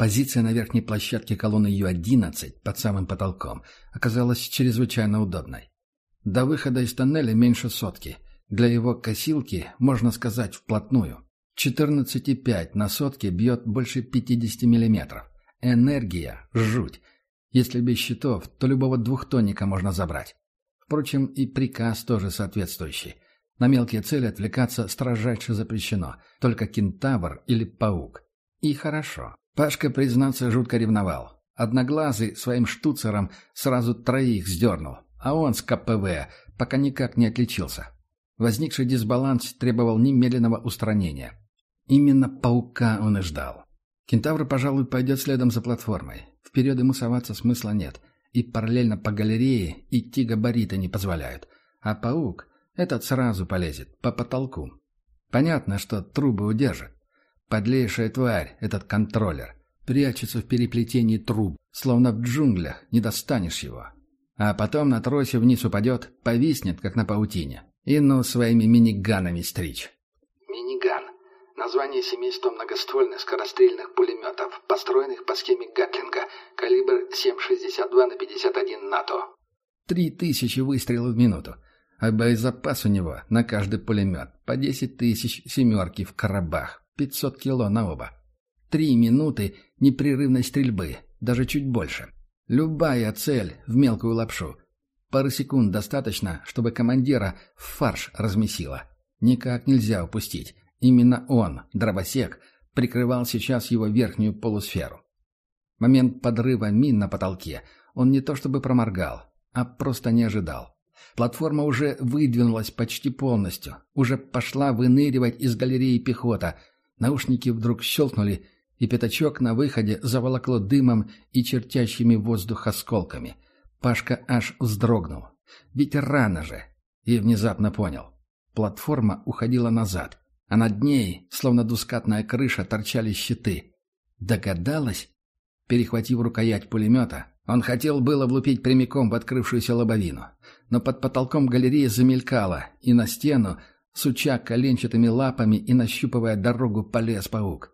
Позиция на верхней площадке колонны Ю-11 под самым потолком оказалась чрезвычайно удобной. До выхода из тоннеля меньше сотки. Для его косилки, можно сказать, вплотную. 14,5 на сотке бьет больше 50 миллиметров. Энергия – жуть. Если без щитов, то любого двухтонника можно забрать. Впрочем, и приказ тоже соответствующий. На мелкие цели отвлекаться строжайше запрещено. Только кентавр или паук. И хорошо. Пашка, признаться, жутко ревновал. Одноглазый своим штуцером сразу троих сдернул, а он с КПВ пока никак не отличился. Возникший дисбаланс требовал немедленного устранения. Именно паука он и ждал. Кентавр, пожалуй, пойдет следом за платформой. Вперед ему соваться смысла нет. И параллельно по галерее идти габариты не позволяют. А паук, этот сразу полезет, по потолку. Понятно, что трубы удержит. Подлейшая тварь, этот контроллер. Прячется в переплетении труб, словно в джунглях, не достанешь его. А потом на тросе вниз упадет, повиснет, как на паутине. И ну своими миниганами стричь. Миниган. Название семейства многоствольных скорострельных пулеметов, построенных по схеме Гатлинга, калибр 7,62 на 51 НАТО. Три тысячи выстрелов в минуту. А боезапас у него на каждый пулемет по 10 тысяч семерки в коробах. 500 кило на оба. Три минуты непрерывной стрельбы, даже чуть больше. Любая цель в мелкую лапшу. Пары секунд достаточно, чтобы командира в фарш размесило. Никак нельзя упустить. Именно он, дробосек, прикрывал сейчас его верхнюю полусферу. Момент подрыва мин на потолке он не то чтобы проморгал, а просто не ожидал. Платформа уже выдвинулась почти полностью, уже пошла выныривать из галереи пехота, Наушники вдруг щелкнули, и пятачок на выходе заволокло дымом и чертящими воздух осколками. Пашка аж вздрогнул. Ведь рано же. И внезапно понял. Платформа уходила назад, а над ней, словно дускатная крыша, торчали щиты. Догадалась? Перехватив рукоять пулемета, он хотел было влупить прямиком в открывшуюся лобовину. Но под потолком галереи замелькало, и на стену, Суча коленчатыми лапами и нащупывая дорогу, полез паук.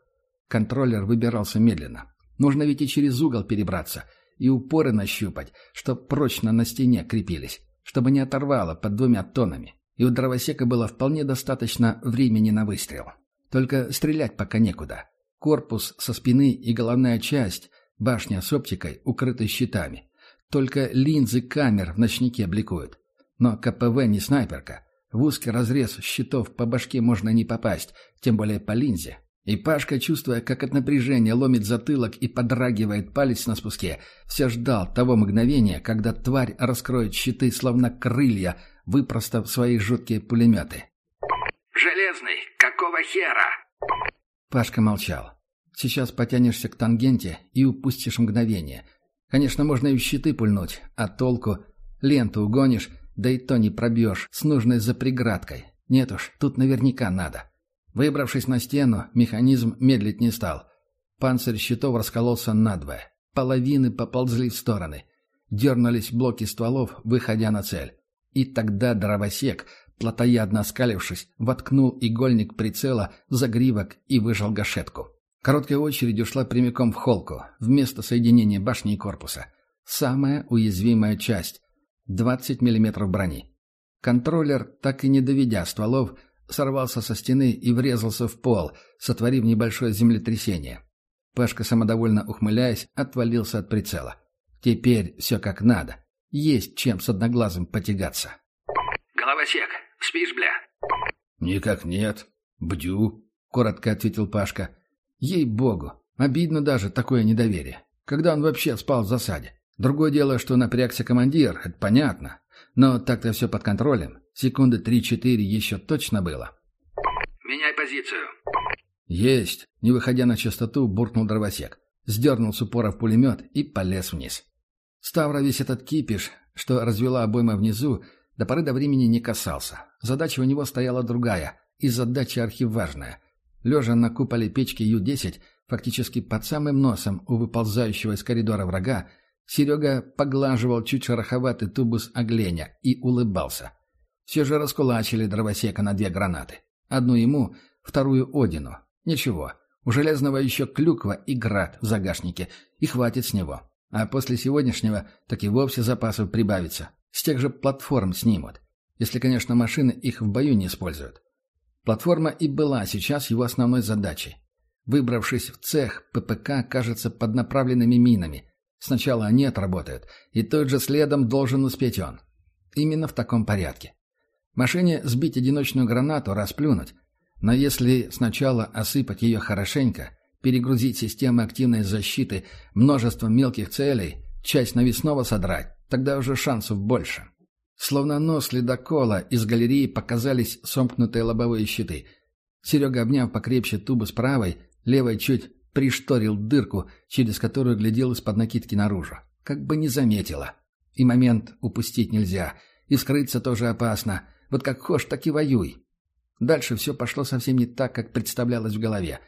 Контроллер выбирался медленно. Нужно ведь и через угол перебраться, и упоры нащупать, чтоб прочно на стене крепились, чтобы не оторвало под двумя тоннами. И у дровосека было вполне достаточно времени на выстрел. Только стрелять пока некуда. Корпус со спины и головная часть, башня с оптикой, укрыты щитами. Только линзы камер в ночнике бликуют. Но КПВ не снайперка, в узкий разрез щитов по башке можно не попасть, тем более по линзе. И Пашка, чувствуя, как от напряжения ломит затылок и подрагивает палец на спуске, все ждал того мгновения, когда тварь раскроет щиты, словно крылья, выпростав свои жуткие пулеметы. «Железный, какого хера?» Пашка молчал. «Сейчас потянешься к тангенте и упустишь мгновение. Конечно, можно и в щиты пульнуть, а толку? Ленту угонишь, да и то не пробьешь, с нужной запреградкой. Нет уж, тут наверняка надо. Выбравшись на стену, механизм медлить не стал. Панцирь щитов раскололся надвое. Половины поползли в стороны. Дернулись блоки стволов, выходя на цель. И тогда дровосек, плотоядно оскалившись, воткнул игольник прицела в загривок и выжал гашетку. Короткая очередь ушла прямиком в холку, вместо соединения башни и корпуса. Самая уязвимая часть, 20 мм брони. Контроллер, так и не доведя стволов, сорвался со стены и врезался в пол, сотворив небольшое землетрясение. Пашка, самодовольно ухмыляясь, отвалился от прицела. Теперь все как надо. Есть чем с одноглазым потягаться. «Головосек, спишь, бля?» «Никак нет. Бдю», — коротко ответил Пашка. «Ей-богу, обидно даже такое недоверие. Когда он вообще спал в засаде? Другое дело, что напрягся командир, это понятно. Но так-то все под контролем. Секунды три-четыре еще точно было. «Меняй позицию». «Есть!» Не выходя на частоту, буркнул дровосек. Сдернул с упора в пулемет и полез вниз. Ставра весь этот кипиш, что развела обойма внизу, до поры до времени не касался. Задача у него стояла другая, и задача архиважная. Лежа на куполе печки Ю-10, фактически под самым носом у выползающего из коридора врага, Серега поглаживал чуть шероховатый тубус огленя и улыбался. Все же раскулачили дровосека на две гранаты. Одну ему, вторую Одину. Ничего, У Железного еще клюква и град в загашнике, и хватит с него. А после сегодняшнего так и вовсе запасов прибавится. С тех же платформ снимут. Если, конечно, машины их в бою не используют. Платформа и была сейчас его основной задачей. Выбравшись в цех, ППК кажется под направленными минами. Сначала они отработают, и тот же следом должен успеть он. Именно в таком порядке. Машине сбить одиночную гранату, расплюнуть. Но если сначала осыпать ее хорошенько, перегрузить системы активной защиты множеством мелких целей, часть навесного содрать, тогда уже шансов больше. Словно нос ледокола из галереи показались сомкнутые лобовые щиты. Серега, обняв покрепче тубу с правой, Левой чуть пришторил дырку, через которую глядел из-под накидки наружу. Как бы не заметила. И момент упустить нельзя. И скрыться тоже опасно. Вот как хошь, так и воюй. Дальше все пошло совсем не так, как представлялось в голове.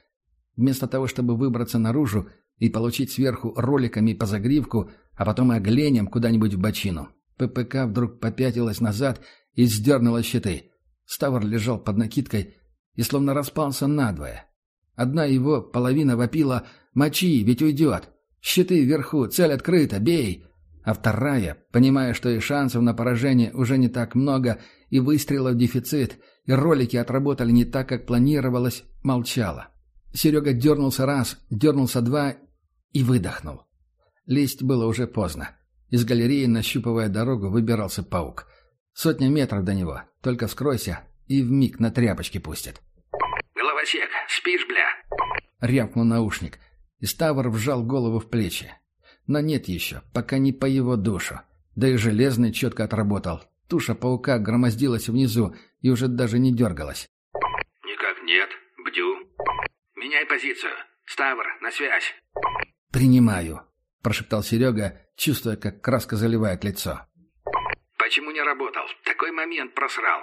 Вместо того, чтобы выбраться наружу и получить сверху роликами по загривку, а потом и оглением куда-нибудь в бочину, ППК вдруг попятилась назад и сдернула щиты. Ставр лежал под накидкой и словно распался надвое. Одна его половина вопила «Мочи, ведь уйдет! Щиты вверху, цель открыта, бей!» А вторая, понимая, что и шансов на поражение уже не так много, и выстрелов дефицит, и ролики отработали не так, как планировалось, молчала. Серега дернулся раз, дернулся два и выдохнул. Лезть было уже поздно. Из галереи, нащупывая дорогу, выбирался паук. Сотня метров до него. Только вскройся, и вмиг на тряпочки пустят. «Головосек, спишь, бля?» — рявкнул наушник. И Ставр вжал голову в плечи. Но нет еще, пока не по его душу. Да и Железный четко отработал. Туша паука громоздилась внизу и уже даже не дергалась. «Никак нет. Бдю. Меняй позицию. Ставр, на связь». «Принимаю», — прошептал Серега, чувствуя, как краска заливает лицо. «Почему не работал? Такой момент просрал».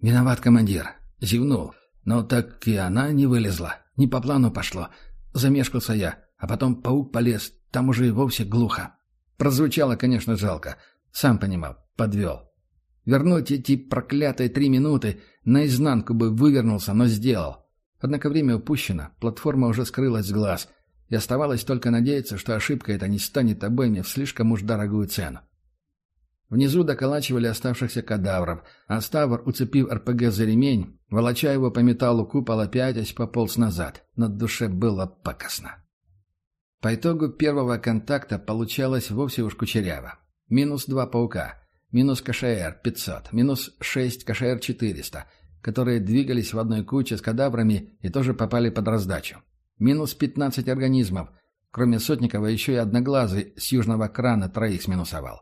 «Виноват, командир». Зевнул. Но так и она не вылезла. Не по плану пошло. Замешкался я. А потом паук полез. Там уже и вовсе глухо. Прозвучало, конечно, жалко. Сам понимал. Подвел. Вернуть эти проклятые три минуты наизнанку бы вывернулся, но сделал. Однако время упущено. Платформа уже скрылась с глаз. И оставалось только надеяться, что ошибка эта не станет обоими в слишком уж дорогую цену. Внизу доколачивали оставшихся кадавров, а Ставр, уцепив РПГ за ремень, волоча его по металлу купола, пятясь пополз назад. На душе было пакостно. По итогу первого контакта получалось вовсе уж кучеряво. Минус два паука, минус КШР-500, минус шесть КШР-400, которые двигались в одной куче с кадаврами и тоже попали под раздачу. Минус пятнадцать организмов, кроме Сотникова еще и Одноглазый с южного крана троих сминусовал.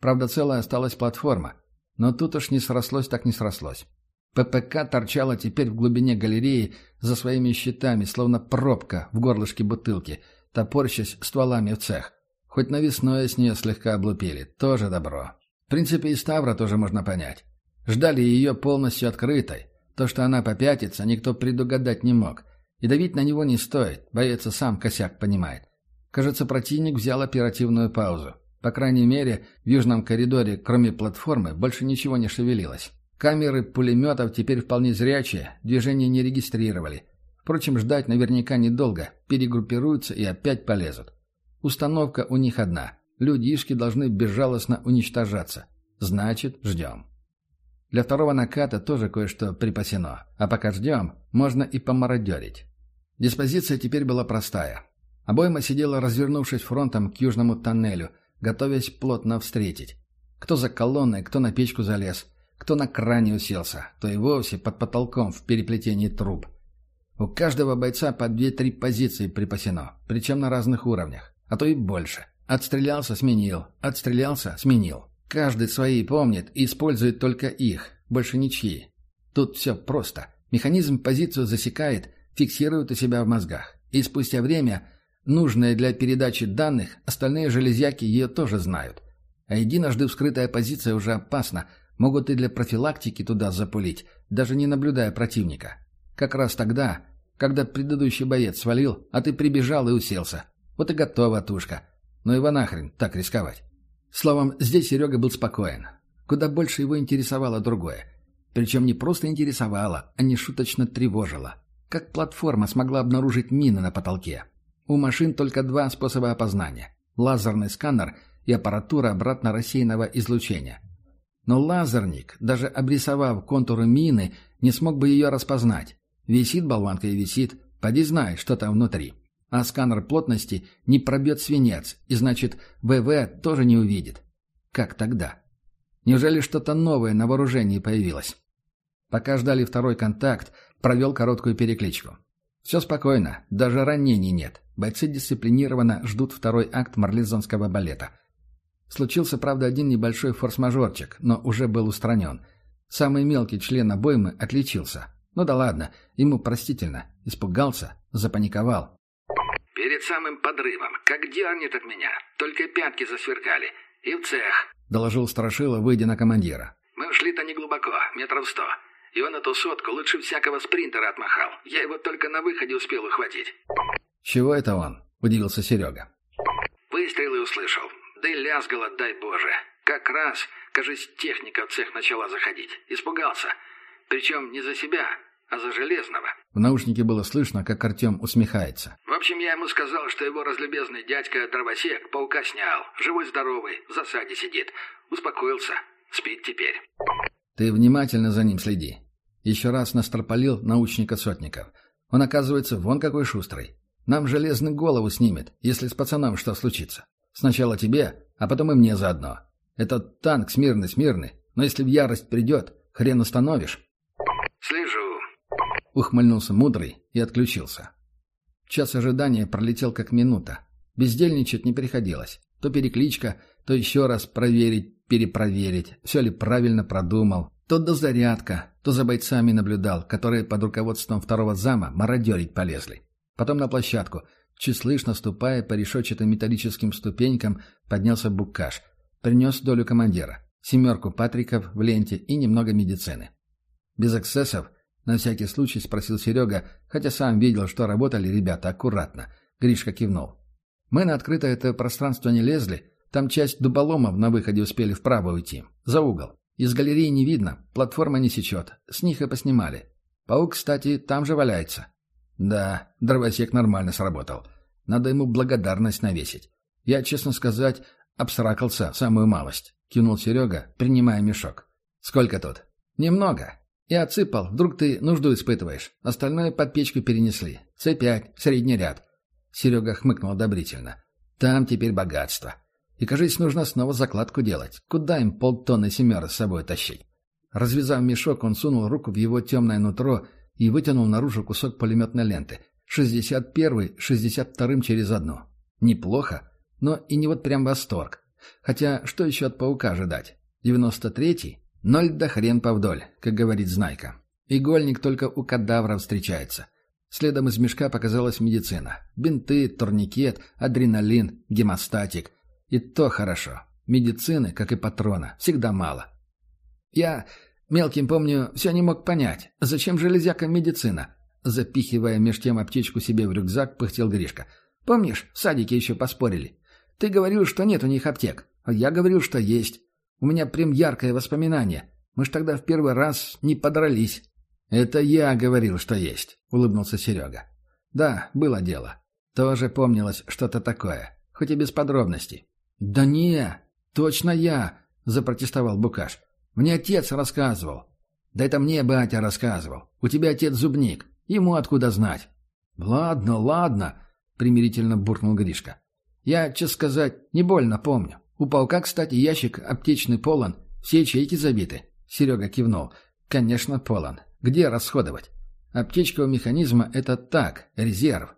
Правда, целая осталась платформа. Но тут уж не срослось так не срослось. ППК торчала теперь в глубине галереи за своими щитами, словно пробка в горлышке бутылки, топорщась стволами в цех. Хоть навесное с нее слегка облупили. Тоже добро. В принципе, и Ставра тоже можно понять. Ждали ее полностью открытой. То, что она попятится, никто предугадать не мог. И давить на него не стоит, боец сам косяк понимает. Кажется, противник взял оперативную паузу. По крайней мере, в южном коридоре, кроме платформы, больше ничего не шевелилось. Камеры пулеметов теперь вполне зрячие, движения не регистрировали. Впрочем, ждать наверняка недолго, перегруппируются и опять полезут. Установка у них одна. Людишки должны безжалостно уничтожаться. Значит, ждем. Для второго наката тоже кое-что припасено. А пока ждем, можно и помародерить. Диспозиция теперь была простая. Обойма сидела, развернувшись фронтом к южному тоннелю, готовясь плотно встретить. Кто за колонной, кто на печку залез, кто на кране уселся, то и вовсе под потолком в переплетении труб. У каждого бойца по две-три позиции припасено, причем на разных уровнях, а то и больше. Отстрелялся – сменил, отстрелялся – сменил. Каждый свои помнит и использует только их, больше ничьи. Тут все просто. Механизм позицию засекает, фиксирует у себя в мозгах. И спустя время Нужная для передачи данных, остальные железяки ее тоже знают. А единожды вскрытая позиция уже опасна, могут и для профилактики туда запулить, даже не наблюдая противника. Как раз тогда, когда предыдущий боец свалил, а ты прибежал и уселся. Вот и готова тушка. Ну его нахрен так рисковать. Словом, здесь Серега был спокоен. Куда больше его интересовало другое. Причем не просто интересовало, а не шуточно тревожило. Как платформа смогла обнаружить мины на потолке? У машин только два способа опознания – лазерный сканер и аппаратура обратно-рассеянного излучения. Но лазерник, даже обрисовав контуры мины, не смог бы ее распознать. Висит болванка и висит, поди знай, что там внутри. А сканер плотности не пробьет свинец, и значит, ВВ тоже не увидит. Как тогда? Неужели что-то новое на вооружении появилось? Пока ждали второй контакт, провел короткую перекличку. Все спокойно, даже ранений нет. Бойцы дисциплинированно ждут второй акт марлезонского балета. Случился, правда, один небольшой форс-мажорчик, но уже был устранен. Самый мелкий член обоймы отличился. Ну да ладно, ему простительно. Испугался, запаниковал. «Перед самым подрывом, как дернет от меня, только пятки засверкали. И в цех», — доложил Страшила, выйдя на командира. «Мы ушли-то не глубоко, метров сто. И он эту сотку лучше всякого спринтера отмахал. Я его только на выходе успел ухватить». «Чего это он?» — удивился Серега. «Выстрелы услышал. Да и лязгало, дай боже. Как раз, кажись, техника в цех начала заходить. Испугался. Причем не за себя, а за Железного. В наушнике было слышно, как Артем усмехается. В общем, я ему сказал, что его разлюбезный дядька Дровосек паука снял. Живой-здоровый, в засаде сидит. Успокоился. Спит теперь. Ты внимательно за ним следи. Еще раз настропалил научника Сотников. Он, оказывается, вон какой шустрый. Нам железный голову снимет, если с пацаном что случится. Сначала тебе, а потом и мне заодно. Этот танк смирный-смирный, но если в ярость придет, хрен установишь. «Слежу», — ухмыльнулся мудрый и отключился. Час ожидания пролетел как минута. Бездельничать не приходилось. То перекличка, то еще раз проверить, перепроверить, все ли правильно продумал. То дозарядка, то за бойцами наблюдал, которые под руководством второго зама мародерить полезли. Потом на площадку — Чуть слышно, ступая по решетчатым металлическим ступенькам, поднялся Букаш. Принес долю командира. Семерку патриков в ленте и немного медицины. Без эксцессов? На всякий случай спросил Серега, хотя сам видел, что работали ребята аккуратно. Гришка кивнул. Мы на открытое это пространство не лезли. Там часть дуболомов на выходе успели вправо уйти. За угол. Из галереи не видно, платформа не сечет. С них и поснимали. Паук, кстати, там же валяется. Да, дровосек нормально сработал. Надо ему благодарность навесить. Я, честно сказать, обсракался самую малость. Кинул Серега, принимая мешок. Сколько тут? Немного. Я отсыпал, вдруг ты нужду испытываешь. Остальное под печку перенесли. С5, средний ряд. Серега хмыкнул одобрительно. Там теперь богатство. И, кажется, нужно снова закладку делать. Куда им полтонны семеры с собой тащить? Развязав мешок, он сунул руку в его темное нутро и вытянул наружу кусок пулеметной ленты. Шестьдесят первый, шестьдесят вторым через одно. Неплохо, но и не вот прям восторг. Хотя, что еще от паука ожидать? Девяносто третий? Ноль да хрен повдоль, как говорит Знайка. Игольник только у кадавров встречается. Следом из мешка показалась медицина. Бинты, турникет, адреналин, гемостатик. И то хорошо. Медицины, как и патрона, всегда мало. Я Мелким, помню, все не мог понять, зачем железяка медицина? Запихивая меж тем аптечку себе в рюкзак, пыхтел Гришка. Помнишь, в садике еще поспорили? Ты говорил, что нет у них аптек, а я говорил, что есть. У меня прям яркое воспоминание. Мы ж тогда в первый раз не подрались. Это я говорил, что есть, улыбнулся Серега. Да, было дело. Тоже помнилось что-то такое, хоть и без подробностей. Да не, точно я, запротестовал Букаш. Мне отец рассказывал. Да это мне батя рассказывал. У тебя отец зубник. Ему откуда знать? Ладно, ладно, примирительно буркнул Гришка. Я, честно сказать, не больно помню. У полка, кстати, ящик аптечный полон. Все ячейки забиты. Серега кивнул. Конечно, полон. Где расходовать? Аптечка у механизма — это так, резерв.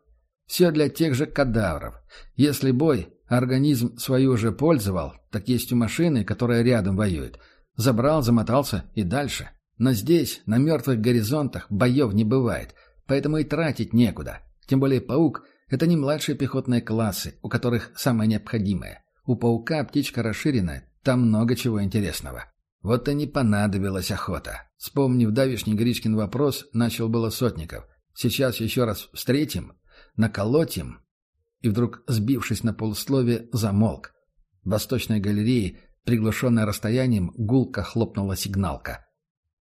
Все для тех же кадавров. Если бой, организм свою уже пользовал, так есть у машины, которая рядом воюет — Забрал, замотался и дальше. Но здесь, на мертвых горизонтах, боев не бывает, поэтому и тратить некуда. Тем более паук — это не младшие пехотные классы, у которых самое необходимое. У паука птичка расширенная, там много чего интересного. Вот и не понадобилась охота. Вспомнив давишний Гришкин вопрос, начал было Сотников. Сейчас еще раз встретим, наколотим. И вдруг, сбившись на полуслове, замолк. В восточной галерее Приглушенная расстоянием, гулко хлопнула сигналка.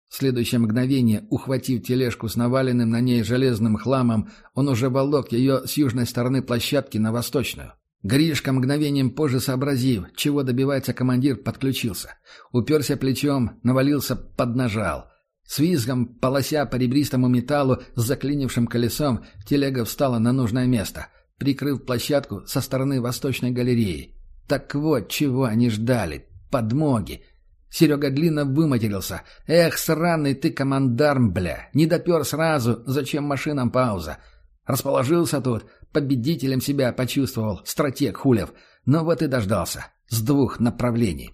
В следующее мгновение, ухватив тележку с наваленным на ней железным хламом, он уже волок ее с южной стороны площадки на восточную. Гришка, мгновением позже сообразив, чего добивается командир, подключился. Уперся плечом, навалился, поднажал. С визгом, полося по ребристому металлу с заклинившим колесом, телега встала на нужное место, прикрыв площадку со стороны восточной галереи. Так вот, чего они ждали. Подмоги. Серега длинно выматерился. «Эх, сраный ты командарм, бля! Не допер сразу! Зачем машинам пауза?» Расположился тут, победителем себя почувствовал, стратег Хулев. Но вот и дождался. С двух направлений.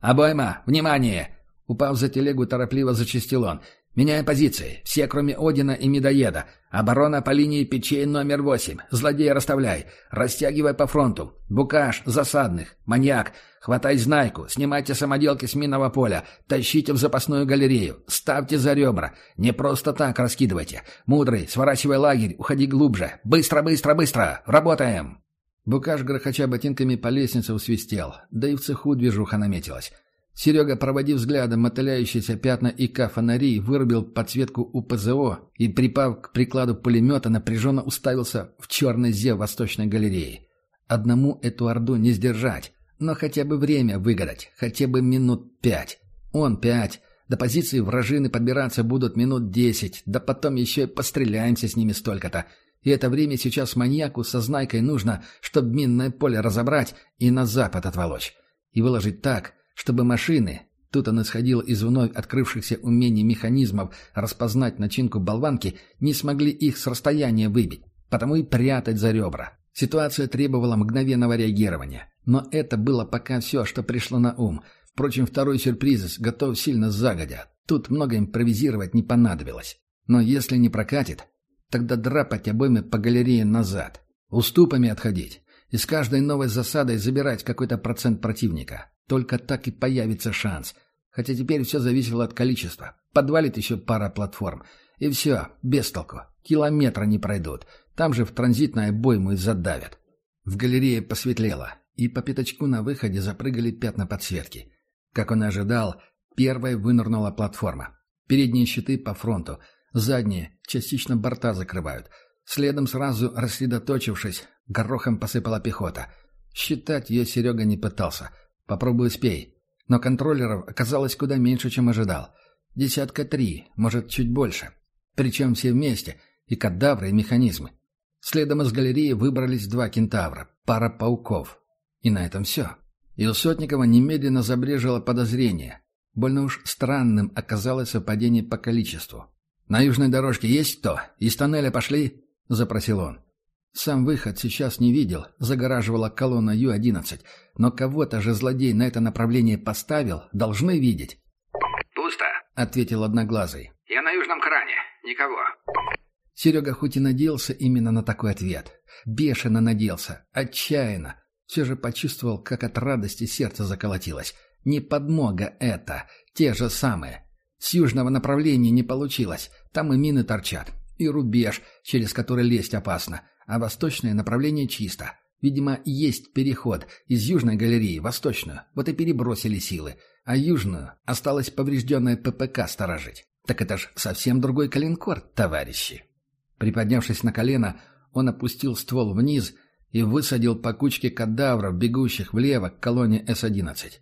«Обойма! Внимание!» Упав за телегу, торопливо зачистил он. «Меняем позиции. Все, кроме Одина и Медоеда. Оборона по линии печей номер восемь. Злодея расставляй. Растягивай по фронту. Букаш, засадных. Маньяк. Хватай знайку. Снимайте самоделки с минного поля. Тащите в запасную галерею. Ставьте за ребра. Не просто так раскидывайте. Мудрый, сворачивай лагерь. Уходи глубже. Быстро, быстро, быстро. Работаем!» Букаш, грохоча ботинками по лестнице, усвистел. Да и в цеху движуха наметилась. Серега, проводив взглядом мотыляющиеся пятна ИК фонарей, вырубил подсветку УПЗО и, припав к прикладу пулемета, напряженно уставился в черный зев восточной галереи. Одному эту орду не сдержать, но хотя бы время выгадать, хотя бы минут пять. Он пять. До позиции вражины подбираться будут минут десять, да потом еще и постреляемся с ними столько-то. И это время сейчас маньяку со знайкой нужно, чтобы минное поле разобрать и на запад отволочь. И выложить так, чтобы машины, тут он исходил из вновь открывшихся умений механизмов распознать начинку болванки, не смогли их с расстояния выбить, потому и прятать за ребра. Ситуация требовала мгновенного реагирования. Но это было пока все, что пришло на ум. Впрочем, второй сюрприз готов сильно загодя. Тут много импровизировать не понадобилось. Но если не прокатит, тогда драпать обоймы по галерее назад. Уступами отходить. И с каждой новой засадой забирать какой-то процент противника. Только так и появится шанс. Хотя теперь все зависело от количества. Подвалит еще пара платформ. И все, без толку. Километра не пройдут. Там же в транзитной обойму и задавят. В галерее посветлело, и по пятачку на выходе запрыгали пятна подсветки. Как он и ожидал, первой вынырнула платформа. Передние щиты по фронту, задние частично борта закрывают. Следом сразу, рассредоточившись, горохом посыпала пехота. Считать ее Серега не пытался — Попробуй успей. Но контроллеров оказалось куда меньше, чем ожидал. Десятка три, может, чуть больше. Причем все вместе, и кадавры, и механизмы. Следом из галереи выбрались два кентавра, пара пауков. И на этом все. И у Сотникова немедленно забрежило подозрение. Больно уж странным оказалось совпадение по количеству. «На южной дорожке есть кто? Из тоннеля пошли?» — запросил он. Сам выход сейчас не видел, загораживала колонна Ю-11, но кого-то же злодей на это направление поставил, должны видеть. «Пусто», — ответил Одноглазый. «Я на южном кране. Никого». Серега хоть и надеялся именно на такой ответ. Бешено надеялся, отчаянно. Все же почувствовал, как от радости сердце заколотилось. Не подмога это, те же самые. С южного направления не получилось, там и мины торчат, и рубеж, через который лезть опасно а восточное направление чисто. Видимо, есть переход из южной галереи в восточную, вот и перебросили силы, а южную осталось поврежденное ППК сторожить. Так это ж совсем другой калинкор, товарищи. Приподнявшись на колено, он опустил ствол вниз и высадил по кучке кадавров, бегущих влево к колонне С-11.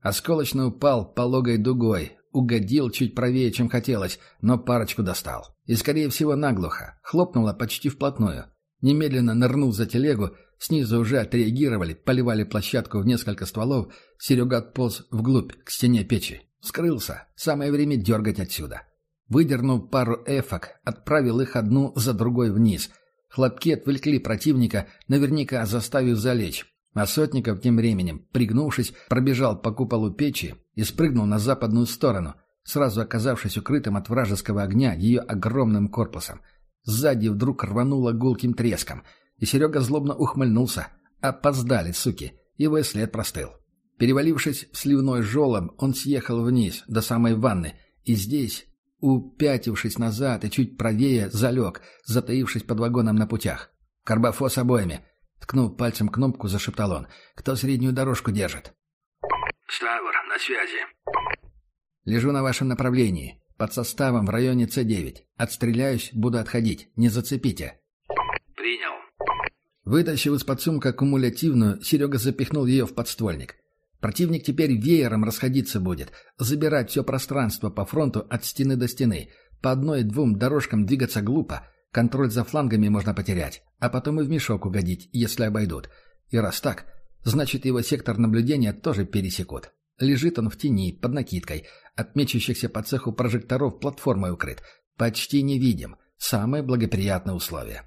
Осколочно упал пологой дугой, угодил чуть правее, чем хотелось, но парочку достал. И, скорее всего, наглухо. Хлопнуло почти вплотную. Немедленно нырнул за телегу, снизу уже отреагировали, поливали площадку в несколько стволов, Серега отполз вглубь, к стене печи. Скрылся, самое время дергать отсюда. Выдернул пару эфок, отправил их одну за другой вниз. Хлопки отвлекли противника, наверняка заставив залечь. А Сотников тем временем, пригнувшись, пробежал по куполу печи и спрыгнул на западную сторону, сразу оказавшись укрытым от вражеского огня ее огромным корпусом — Сзади вдруг рвануло гулким треском, и Серега злобно ухмыльнулся. Опоздали, суки. Его и след простыл. Перевалившись в сливной жолоб, он съехал вниз, до самой ванны, и здесь, упятившись назад и чуть правее, залег, затаившись под вагоном на путях. «Карбофо с обоями!» Ткнув пальцем кнопку, зашептал он. «Кто среднюю дорожку держит?» «Ставр, на связи». «Лежу на вашем направлении. Под составом в районе С9. Отстреляюсь, буду отходить. Не зацепите». «Принял». Вытащив из-под сумка кумулятивную, Серега запихнул ее в подствольник. Противник теперь веером расходиться будет, забирать все пространство по фронту от стены до стены. По одной-двум дорожкам двигаться глупо, контроль за флангами можно потерять, а потом и в мешок угодить, если обойдут. И раз так, значит его сектор наблюдения тоже пересекут. Лежит он в тени, под накидкой, от мечущихся по цеху прожекторов платформой укрыт. Почти невидим. Самые благоприятные условия.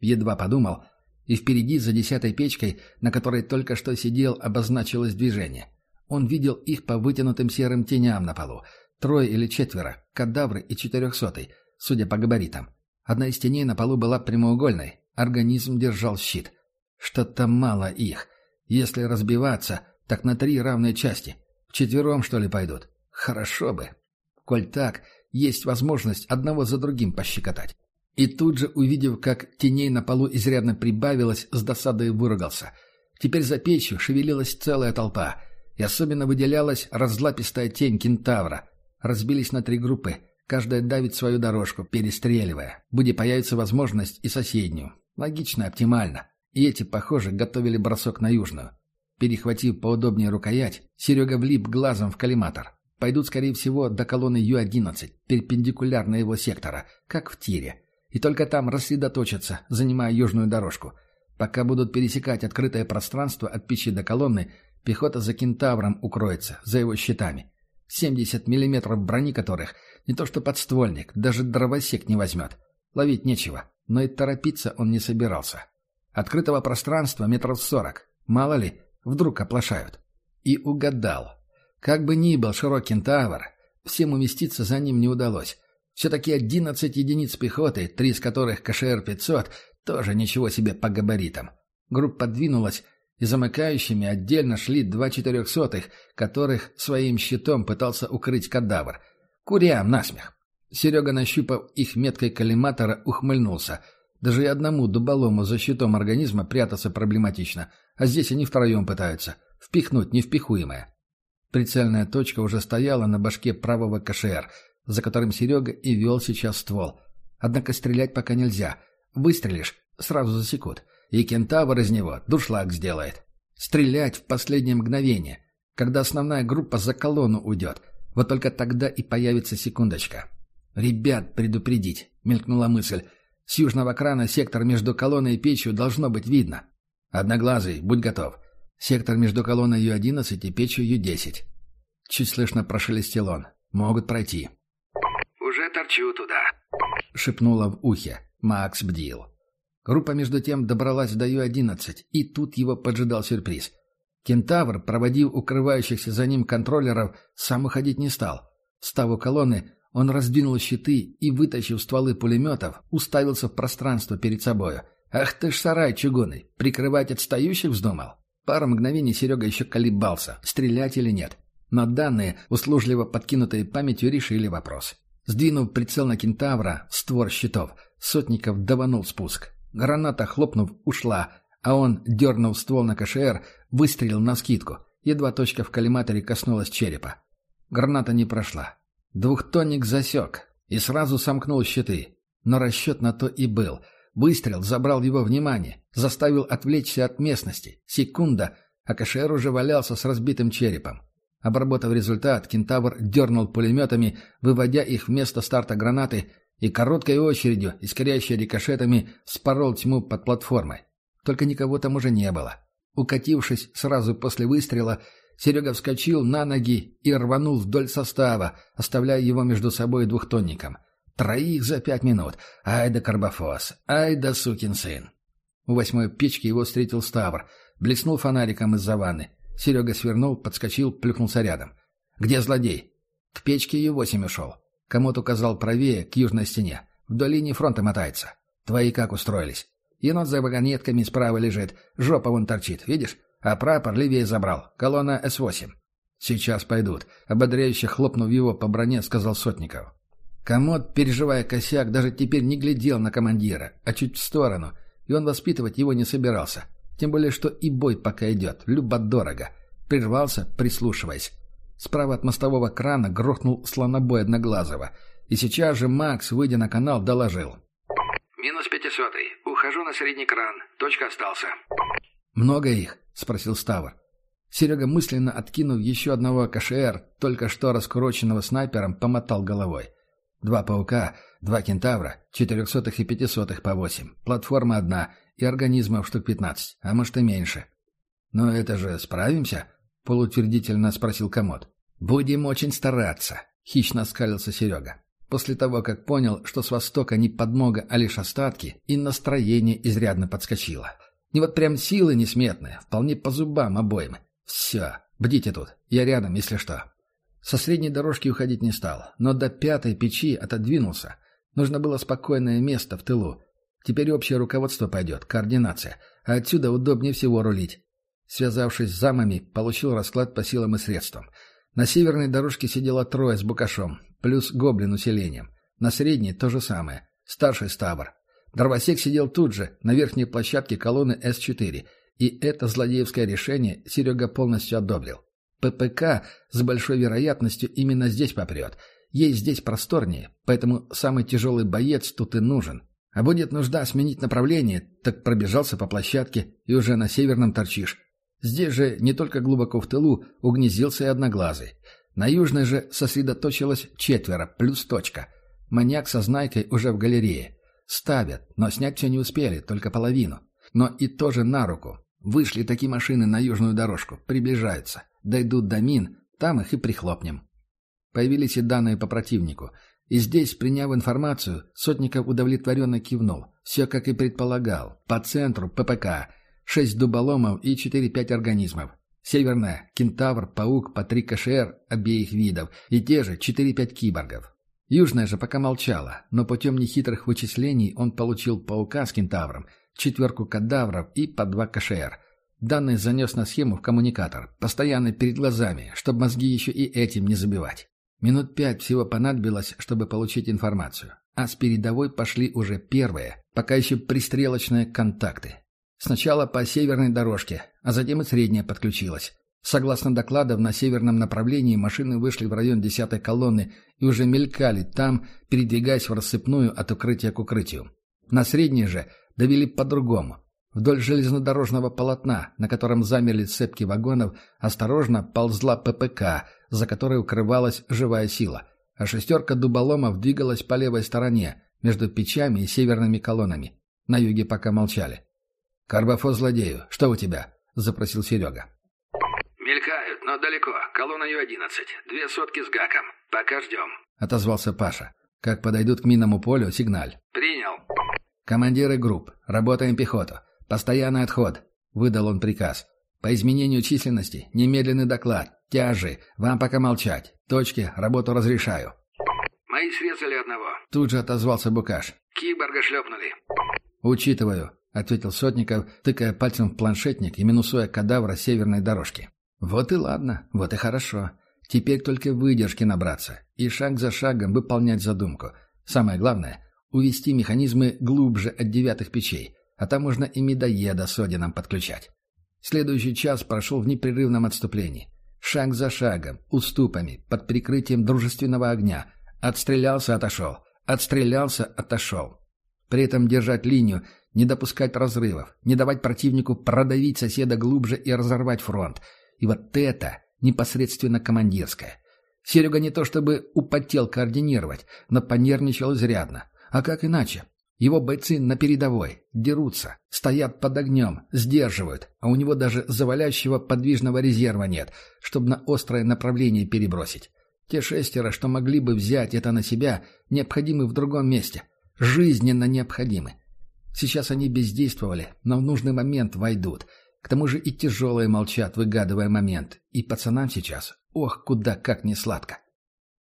Едва подумал, и впереди, за десятой печкой, на которой только что сидел, обозначилось движение. Он видел их по вытянутым серым теням на полу. Трое или четверо, кадавры и четырехсотый, судя по габаритам. Одна из теней на полу была прямоугольной. Организм держал щит. Что-то мало их. Если разбиваться, так на три равные части. Вчетвером, что ли, пойдут? Хорошо бы. Коль так, есть возможность одного за другим пощекотать. И тут же, увидев, как теней на полу изрядно прибавилось, с досадой выругался. Теперь за печью шевелилась целая толпа, и особенно выделялась разлапистая тень кентавра. Разбились на три группы, каждая давит свою дорожку, перестреливая. Будет появиться возможность и соседнюю. Логично, оптимально. И эти, похоже, готовили бросок на южную. Перехватив поудобнее рукоять, Серега влип глазом в коллиматор. Пойдут, скорее всего, до колонны Ю-11, перпендикулярно его сектора, как в тире и только там рассредоточатся, занимая южную дорожку. Пока будут пересекать открытое пространство от пищи до колонны, пехота за кентавром укроется, за его щитами. 70 миллиметров брони которых не то что подствольник, даже дровосек не возьмет. Ловить нечего, но и торопиться он не собирался. Открытого пространства метров сорок. Мало ли, вдруг оплошают. И угадал. Как бы ни был широк кентавр, всем уместиться за ним не удалось. Все-таки 11 единиц пехоты, три из которых КШР-500, тоже ничего себе по габаритам. Группа двинулась, и замыкающими отдельно шли два четырехсотых, которых своим щитом пытался укрыть кадавр. Курям насмех. Серега, нащупав их меткой коллиматора, ухмыльнулся. Даже и одному дуболому за щитом организма прятаться проблематично, а здесь они втроем пытаются. Впихнуть невпихуемое. Прицельная точка уже стояла на башке правого КШР — за которым Серега и вел сейчас ствол. Однако стрелять пока нельзя. Выстрелишь — сразу засекут. И кентавр из него дуршлаг сделает. Стрелять в последнее мгновение, когда основная группа за колонну уйдет. Вот только тогда и появится секундочка. «Ребят предупредить», — мелькнула мысль. «С южного крана сектор между колонной и печью должно быть видно». «Одноглазый, будь готов. Сектор между колонной Ю-11 и печью Ю-10». Чуть слышно прошелестел он. «Могут пройти» торчу туда», — шепнула в ухе. Макс бдил. Группа между тем добралась до Ю-11, и тут его поджидал сюрприз. Кентавр, проводив укрывающихся за ним контроллеров, сам уходить не стал. Встав у колонны, он раздвинул щиты и, вытащив стволы пулеметов, уставился в пространство перед собою. «Ах ты ж сарай чугунный! Прикрывать отстающих вздумал?» Пару мгновений Серега еще колебался, стрелять или нет. Но данные, услужливо подкинутые памятью, решили вопрос. Сдвинув прицел на кентавра, створ щитов, Сотников даванул спуск. Граната, хлопнув, ушла, а он, дернув ствол на КШР, выстрелил на скидку. Едва точка в коллиматоре коснулась черепа. Граната не прошла. Двухтонник засек и сразу сомкнул щиты. Но расчет на то и был. Выстрел забрал его внимание, заставил отвлечься от местности. Секунда, а КШР уже валялся с разбитым черепом. Обработав результат, кентавр дернул пулеметами, выводя их вместо старта гранаты, и короткой очередью, искрящей рикошетами, спорол тьму под платформой. Только никого там уже не было. Укатившись сразу после выстрела, Серега вскочил на ноги и рванул вдоль состава, оставляя его между собой двухтонником. Троих за пять минут. Ай да Карбофос, ай да сукин сын. У восьмой печки его встретил Ставр, блеснул фонариком из-за ванны. Серега свернул, подскочил, плюхнулся рядом. «Где злодей?» «К печке Ю-8 ушел. Кому-то указал правее, к южной стене. Вдоль линии фронта мотается. Твои как устроились? Енот за вагонетками справа лежит. Жопа вон торчит, видишь? А прапор левее забрал. Колонна С-8». «Сейчас пойдут», — ободряюще хлопнув его по броне, сказал Сотников. Комод, переживая косяк, даже теперь не глядел на командира, а чуть в сторону, и он воспитывать его не собирался. Тем более, что и бой пока идет, любо-дорого. Прервался, прислушиваясь. Справа от мостового крана грохнул слонобой Одноглазого. И сейчас же Макс, выйдя на канал, доложил. «Минус пятисотый. Ухожу на средний кран. Точка остался». «Много их?» — спросил Ставр. Серега, мысленно откинув еще одного КШР, только что раскуроченного снайпером, помотал головой. Два паука, два кентавра, четырехсотых и пятисотых по восемь. Платформа одна и организмов штук пятнадцать, а может и меньше. «Но это же справимся?» — полутвердительно спросил комод. «Будем очень стараться», — хищно скалился Серега. После того, как понял, что с востока не подмога, а лишь остатки, и настроение изрядно подскочило. Не вот прям силы несметные, вполне по зубам обоим. Все, бдите тут, я рядом, если что. Со средней дорожки уходить не стал, но до пятой печи отодвинулся. Нужно было спокойное место в тылу. Теперь общее руководство пойдет, координация, а отсюда удобнее всего рулить. Связавшись с замами, получил расклад по силам и средствам. На северной дорожке сидело трое с букашом, плюс гоблин усилением. На средней то же самое, старший стабор. Дровосек сидел тут же, на верхней площадке колонны С-4, и это злодеевское решение Серега полностью одобрил. ППК с большой вероятностью именно здесь попрет. Ей здесь просторнее, поэтому самый тяжелый боец тут и нужен. А будет нужда сменить направление, так пробежался по площадке и уже на северном торчишь. Здесь же не только глубоко в тылу угнездился и одноглазый. На южной же сосредоточилось четверо, плюс точка. Маньяк со знайкой уже в галерее. Ставят, но снять все не успели, только половину. Но и тоже на руку. Вышли такие машины на южную дорожку, приближаются. Дойдут до мин, там их и прихлопнем. Появились и данные по противнику. И здесь, приняв информацию, Сотников удовлетворенно кивнул. Все, как и предполагал. По центру ППК. Шесть дуболомов и четыре-пять организмов. Северная, кентавр, паук, по три КШР обеих видов. И те же четыре-пять киборгов. Южная же пока молчала, но путем нехитрых вычислений он получил паука с кентавром, четверку кадавров и по два КШР – Данные занес на схему в коммуникатор, постоянно перед глазами, чтобы мозги еще и этим не забивать. Минут пять всего понадобилось, чтобы получить информацию. А с передовой пошли уже первые, пока еще пристрелочные контакты. Сначала по северной дорожке, а затем и средняя подключилась. Согласно докладам, на северном направлении машины вышли в район десятой колонны и уже мелькали там, передвигаясь в рассыпную от укрытия к укрытию. На средней же давили по-другому. Вдоль железнодорожного полотна, на котором замерли цепки вагонов, осторожно ползла ППК, за которой укрывалась живая сила, а шестерка дуболомов двигалась по левой стороне, между печами и северными колоннами. На юге пока молчали. «Карбофо злодею, что у тебя?» — запросил Серега. «Мелькают, но далеко. Колонна Ю-11. Две сотки с гаком. Пока ждем», — отозвался Паша. «Как подойдут к минному полю, сигналь». «Принял». «Командиры групп. Работаем пехоту. «Постоянный отход», — выдал он приказ. «По изменению численности немедленный доклад. Тяжи. Вам пока молчать. Точки. Работу разрешаю». «Мои срезали одного». Тут же отозвался Букаш. «Киборга шлепнули». «Учитываю», — ответил Сотников, тыкая пальцем в планшетник и минусуя кадавра северной дорожки. «Вот и ладно, вот и хорошо. Теперь только выдержки набраться и шаг за шагом выполнять задумку. Самое главное — увести механизмы глубже от девятых печей, а там можно и медоеда с Одином подключать. Следующий час прошел в непрерывном отступлении. Шаг за шагом, уступами, под прикрытием дружественного огня. Отстрелялся, отошел. Отстрелялся, отошел. При этом держать линию, не допускать разрывов, не давать противнику продавить соседа глубже и разорвать фронт. И вот это непосредственно командирское. Серега не то чтобы употел координировать, но понервничал изрядно. А как иначе? Его бойцы на передовой, дерутся, стоят под огнем, сдерживают, а у него даже завалящего подвижного резерва нет, чтобы на острое направление перебросить. Те шестеро, что могли бы взять это на себя, необходимы в другом месте. Жизненно необходимы. Сейчас они бездействовали, но в нужный момент войдут. К тому же и тяжелые молчат, выгадывая момент. И пацанам сейчас, ох, куда как не сладко.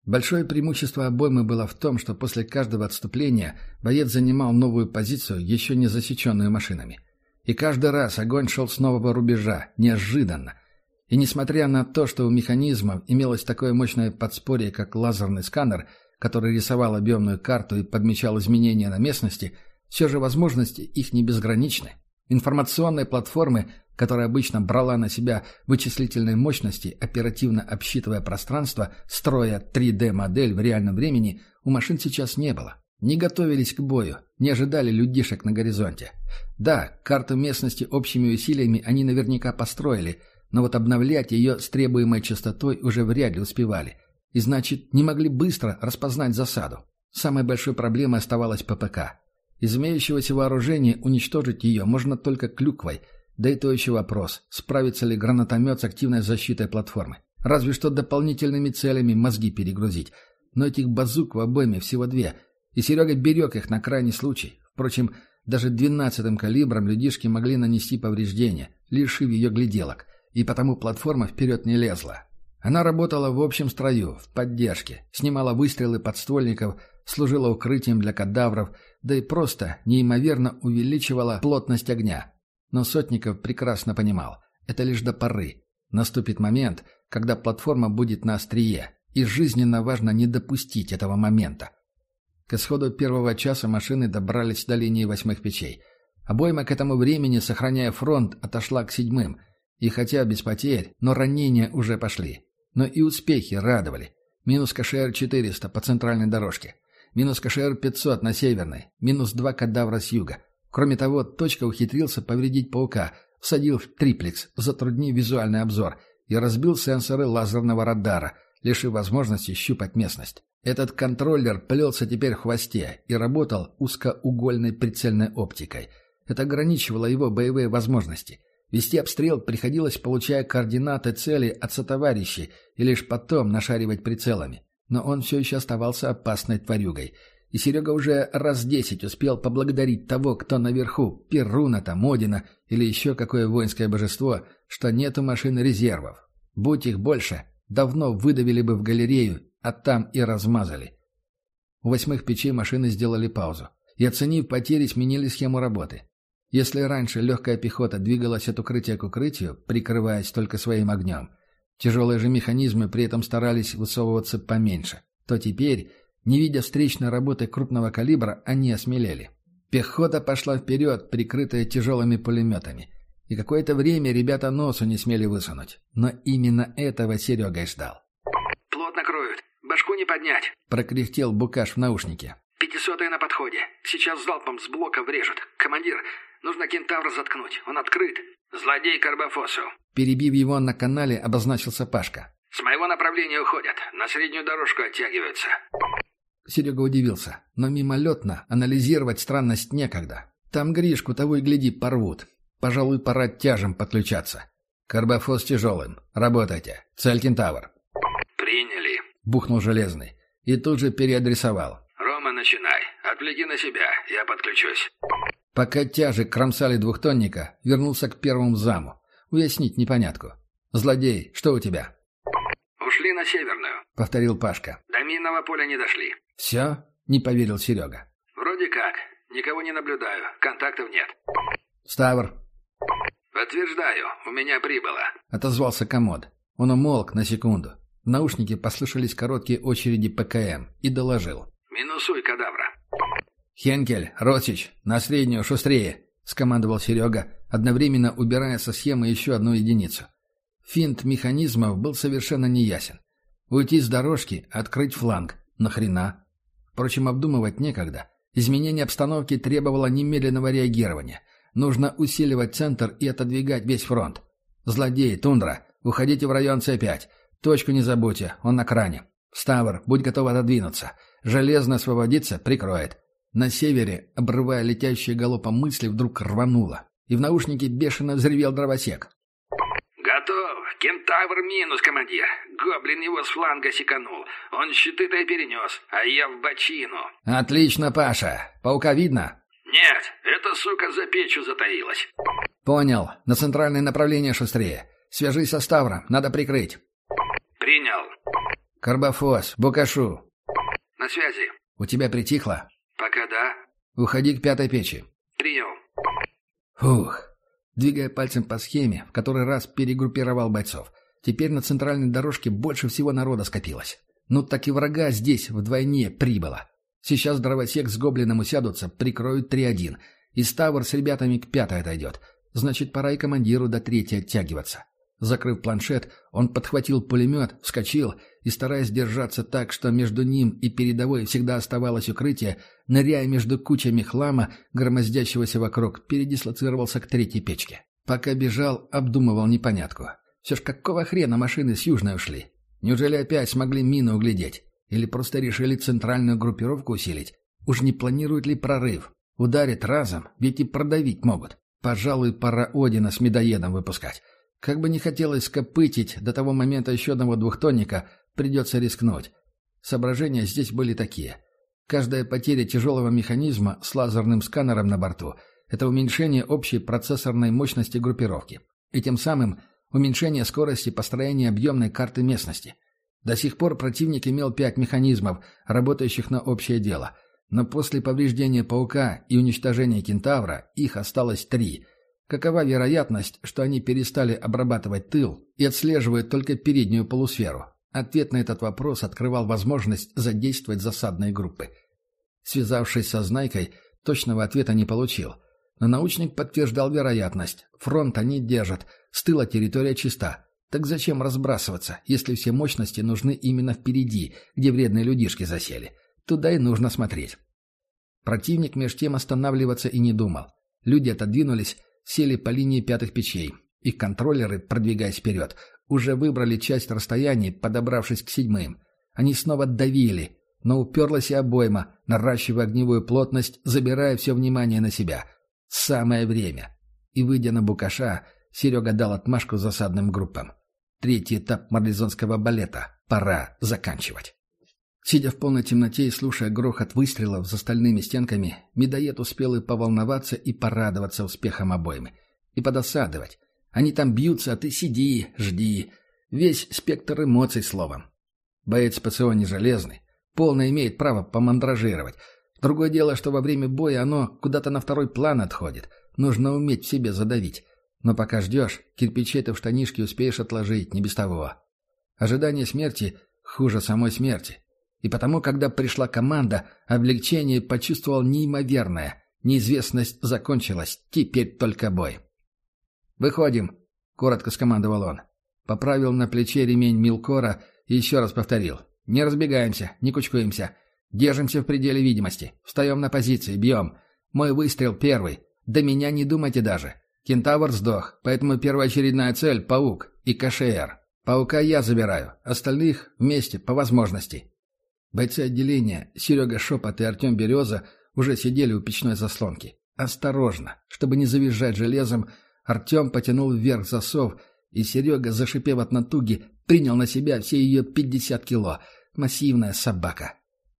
Большое преимущество обоймы было в том, что после каждого отступления боец занимал новую позицию, еще не засеченную машинами. И каждый раз огонь шел с нового рубежа, неожиданно. И несмотря на то, что у механизмов имелось такое мощное подспорье, как лазерный сканер, который рисовал объемную карту и подмечал изменения на местности, все же возможности их не безграничны. Информационной платформы, которая обычно брала на себя вычислительные мощности, оперативно обсчитывая пространство, строя 3D-модель в реальном времени, у машин сейчас не было. Не готовились к бою, не ожидали людишек на горизонте. Да, карту местности общими усилиями они наверняка построили, но вот обновлять ее с требуемой частотой уже вряд ли успевали. И значит, не могли быстро распознать засаду. Самой большой проблемой оставалась ППК. Из имеющегося вооружения уничтожить ее можно только клюквой, да и то еще вопрос, справится ли гранатомет с активной защитой платформы. Разве что дополнительными целями мозги перегрузить. Но этих базук в обойме всего две – и Серега берег их на крайний случай. Впрочем, даже двенадцатым калибром людишки могли нанести повреждения, лишив ее гляделок, и потому платформа вперед не лезла. Она работала в общем строю, в поддержке, снимала выстрелы подствольников, служила укрытием для кадавров, да и просто неимоверно увеличивала плотность огня. Но Сотников прекрасно понимал, это лишь до поры. Наступит момент, когда платформа будет на острие, и жизненно важно не допустить этого момента. К исходу первого часа машины добрались до линии восьмых печей. Обойма к этому времени, сохраняя фронт, отошла к седьмым. И хотя без потерь, но ранения уже пошли. Но и успехи радовали. Минус КШР-400 по центральной дорожке. Минус КШР-500 на северной. Минус два кадавра с юга. Кроме того, точка ухитрился повредить паука, всадил в триплекс, затруднив визуальный обзор, и разбил сенсоры лазерного радара, лишив возможности щупать местность. Этот контроллер плелся теперь в хвосте и работал узкоугольной прицельной оптикой. Это ограничивало его боевые возможности. Вести обстрел приходилось, получая координаты цели от сотоварищей и лишь потом нашаривать прицелами. Но он все еще оставался опасной тварюгой. И Серега уже раз десять успел поблагодарить того, кто наверху, Перуна там, Одина или еще какое воинское божество, что нету машин резервов. Будь их больше, давно выдавили бы в галерею а там и размазали. У восьмых печей машины сделали паузу и, оценив потери, сменили схему работы. Если раньше легкая пехота двигалась от укрытия к укрытию, прикрываясь только своим огнем, тяжелые же механизмы при этом старались высовываться поменьше, то теперь, не видя встречной работы крупного калибра, они осмелели. Пехота пошла вперед, прикрытая тяжелыми пулеметами. И какое-то время ребята носу не смели высунуть. Но именно этого Серега и ждал башку не поднять!» — прокряхтел Букаш в наушнике. «Пятисотая на подходе. Сейчас залпом с блока врежет. Командир, нужно кентавра заткнуть. Он открыт. Злодей Карбофосу!» Перебив его на канале, обозначился Пашка. «С моего направления уходят. На среднюю дорожку оттягиваются». Серега удивился, но мимолетно анализировать странность некогда. Там Гришку того и гляди порвут. Пожалуй, пора тяжем подключаться. Карбофос тяжелым. Работайте. Цель кентавр. — бухнул Железный. И тут же переадресовал. «Рома, начинай. Отвлеки на себя. Я подключусь». Пока тяжи кромсали двухтонника, вернулся к первому заму. Уяснить непонятку. «Злодей, что у тебя?» «Ушли на северную», — повторил Пашка. «До минного поля не дошли». «Все?» — не поверил Серега. «Вроде как. Никого не наблюдаю. Контактов нет». «Ставр». «Подтверждаю. У меня прибыло», — отозвался комод. Он умолк на секунду. В наушнике послышались короткие очереди ПКМ и доложил. «Минусуй кадавра». «Хенкель, Росич, на среднюю, шустрее!» — скомандовал Серега, одновременно убирая со схемы еще одну единицу. Финт механизмов был совершенно неясен. Уйти с дорожки, открыть фланг. Нахрена? Впрочем, обдумывать некогда. Изменение обстановки требовало немедленного реагирования. Нужно усиливать центр и отодвигать весь фронт. «Злодеи, тундра, уходите в район С5. Точку не забудьте, он на кране. Ставр, будь готов отодвинуться. Железно освободиться, прикроет. На севере, обрывая летящие галопом мысли, вдруг рвануло. И в наушнике бешено взревел дровосек. «Готов! Кентавр минус, командир! Гоблин его с фланга секанул. Он щиты-то и перенес, а я в бочину». «Отлично, Паша! Паука видно?» «Нет, эта сука за печью затаилась». «Понял. На центральное направление шустрее. Свяжись со Ставром, надо прикрыть». «Принял». «Карбофос, Букашу». «На связи». «У тебя притихло?» «Пока да». «Уходи к пятой печи». «Принял». Фух. Двигая пальцем по схеме, в который раз перегруппировал бойцов. Теперь на центральной дорожке больше всего народа скопилось. Ну так и врага здесь вдвойне прибыло. Сейчас дровосек с гоблином усядутся, прикроют 3-1. И Ставр с ребятами к пятой отойдет. Значит, пора и командиру до третьей оттягиваться. Закрыв планшет, он подхватил пулемет, вскочил и, стараясь держаться так, что между ним и передовой всегда оставалось укрытие, ныряя между кучами хлама, громоздящегося вокруг, передислоцировался к третьей печке. Пока бежал, обдумывал непонятку. Все ж какого хрена машины с южной ушли? Неужели опять смогли мины углядеть? Или просто решили центральную группировку усилить? Уж не планируют ли прорыв? Ударят разом, ведь и продавить могут. Пожалуй, пора Одина с медоедом выпускать. Как бы не хотелось скопытить до того момента еще одного двухтонника, придется рискнуть. Соображения здесь были такие. Каждая потеря тяжелого механизма с лазерным сканером на борту – это уменьшение общей процессорной мощности группировки. И тем самым уменьшение скорости построения объемной карты местности. До сих пор противник имел пять механизмов, работающих на общее дело. Но после повреждения «Паука» и уничтожения «Кентавра» их осталось три – Какова вероятность, что они перестали обрабатывать тыл и отслеживают только переднюю полусферу? Ответ на этот вопрос открывал возможность задействовать засадные группы. Связавшись со Знайкой, точного ответа не получил. Но научник подтверждал вероятность. Фронт они держат, с тыла территория чиста. Так зачем разбрасываться, если все мощности нужны именно впереди, где вредные людишки засели? Туда и нужно смотреть. Противник меж тем останавливаться и не думал. Люди отодвинулись, сели по линии пятых печей. Их контроллеры, продвигаясь вперед, уже выбрали часть расстояний, подобравшись к седьмым. Они снова давили, но уперлась и обойма, наращивая огневую плотность, забирая все внимание на себя. Самое время. И, выйдя на Букаша, Серега дал отмашку засадным группам. Третий этап марлезонского балета. Пора заканчивать. Сидя в полной темноте и слушая грохот выстрелов за стальными стенками, медоед успел и поволноваться, и порадоваться успехом обоймы. И подосадовать. Они там бьются, а ты сиди, жди. Весь спектр эмоций словом. Боец ПСО не железный. Полно имеет право помандражировать. Другое дело, что во время боя оно куда-то на второй план отходит. Нужно уметь в себе задавить. Но пока ждешь, кирпичей ты в штанишке успеешь отложить, не без того. Ожидание смерти хуже самой смерти. И потому, когда пришла команда, облегчение почувствовал неимоверное. Неизвестность закончилась. Теперь только бой. «Выходим», — коротко скомандовал он. Поправил на плече ремень Милкора и еще раз повторил. «Не разбегаемся, не кучкуемся. Держимся в пределе видимости. Встаем на позиции, бьем. Мой выстрел первый. До меня не думайте даже. Кентавр сдох, поэтому первоочередная цель — паук и КШР. Паука я забираю, остальных вместе, по возможности. Бойцы отделения, Серега Шепот и Артем Береза уже сидели у печной заслонки. Осторожно, чтобы не завизжать железом, Артем потянул вверх засов, и Серега, зашипев от натуги, принял на себя все ее пятьдесят кило. Массивная собака.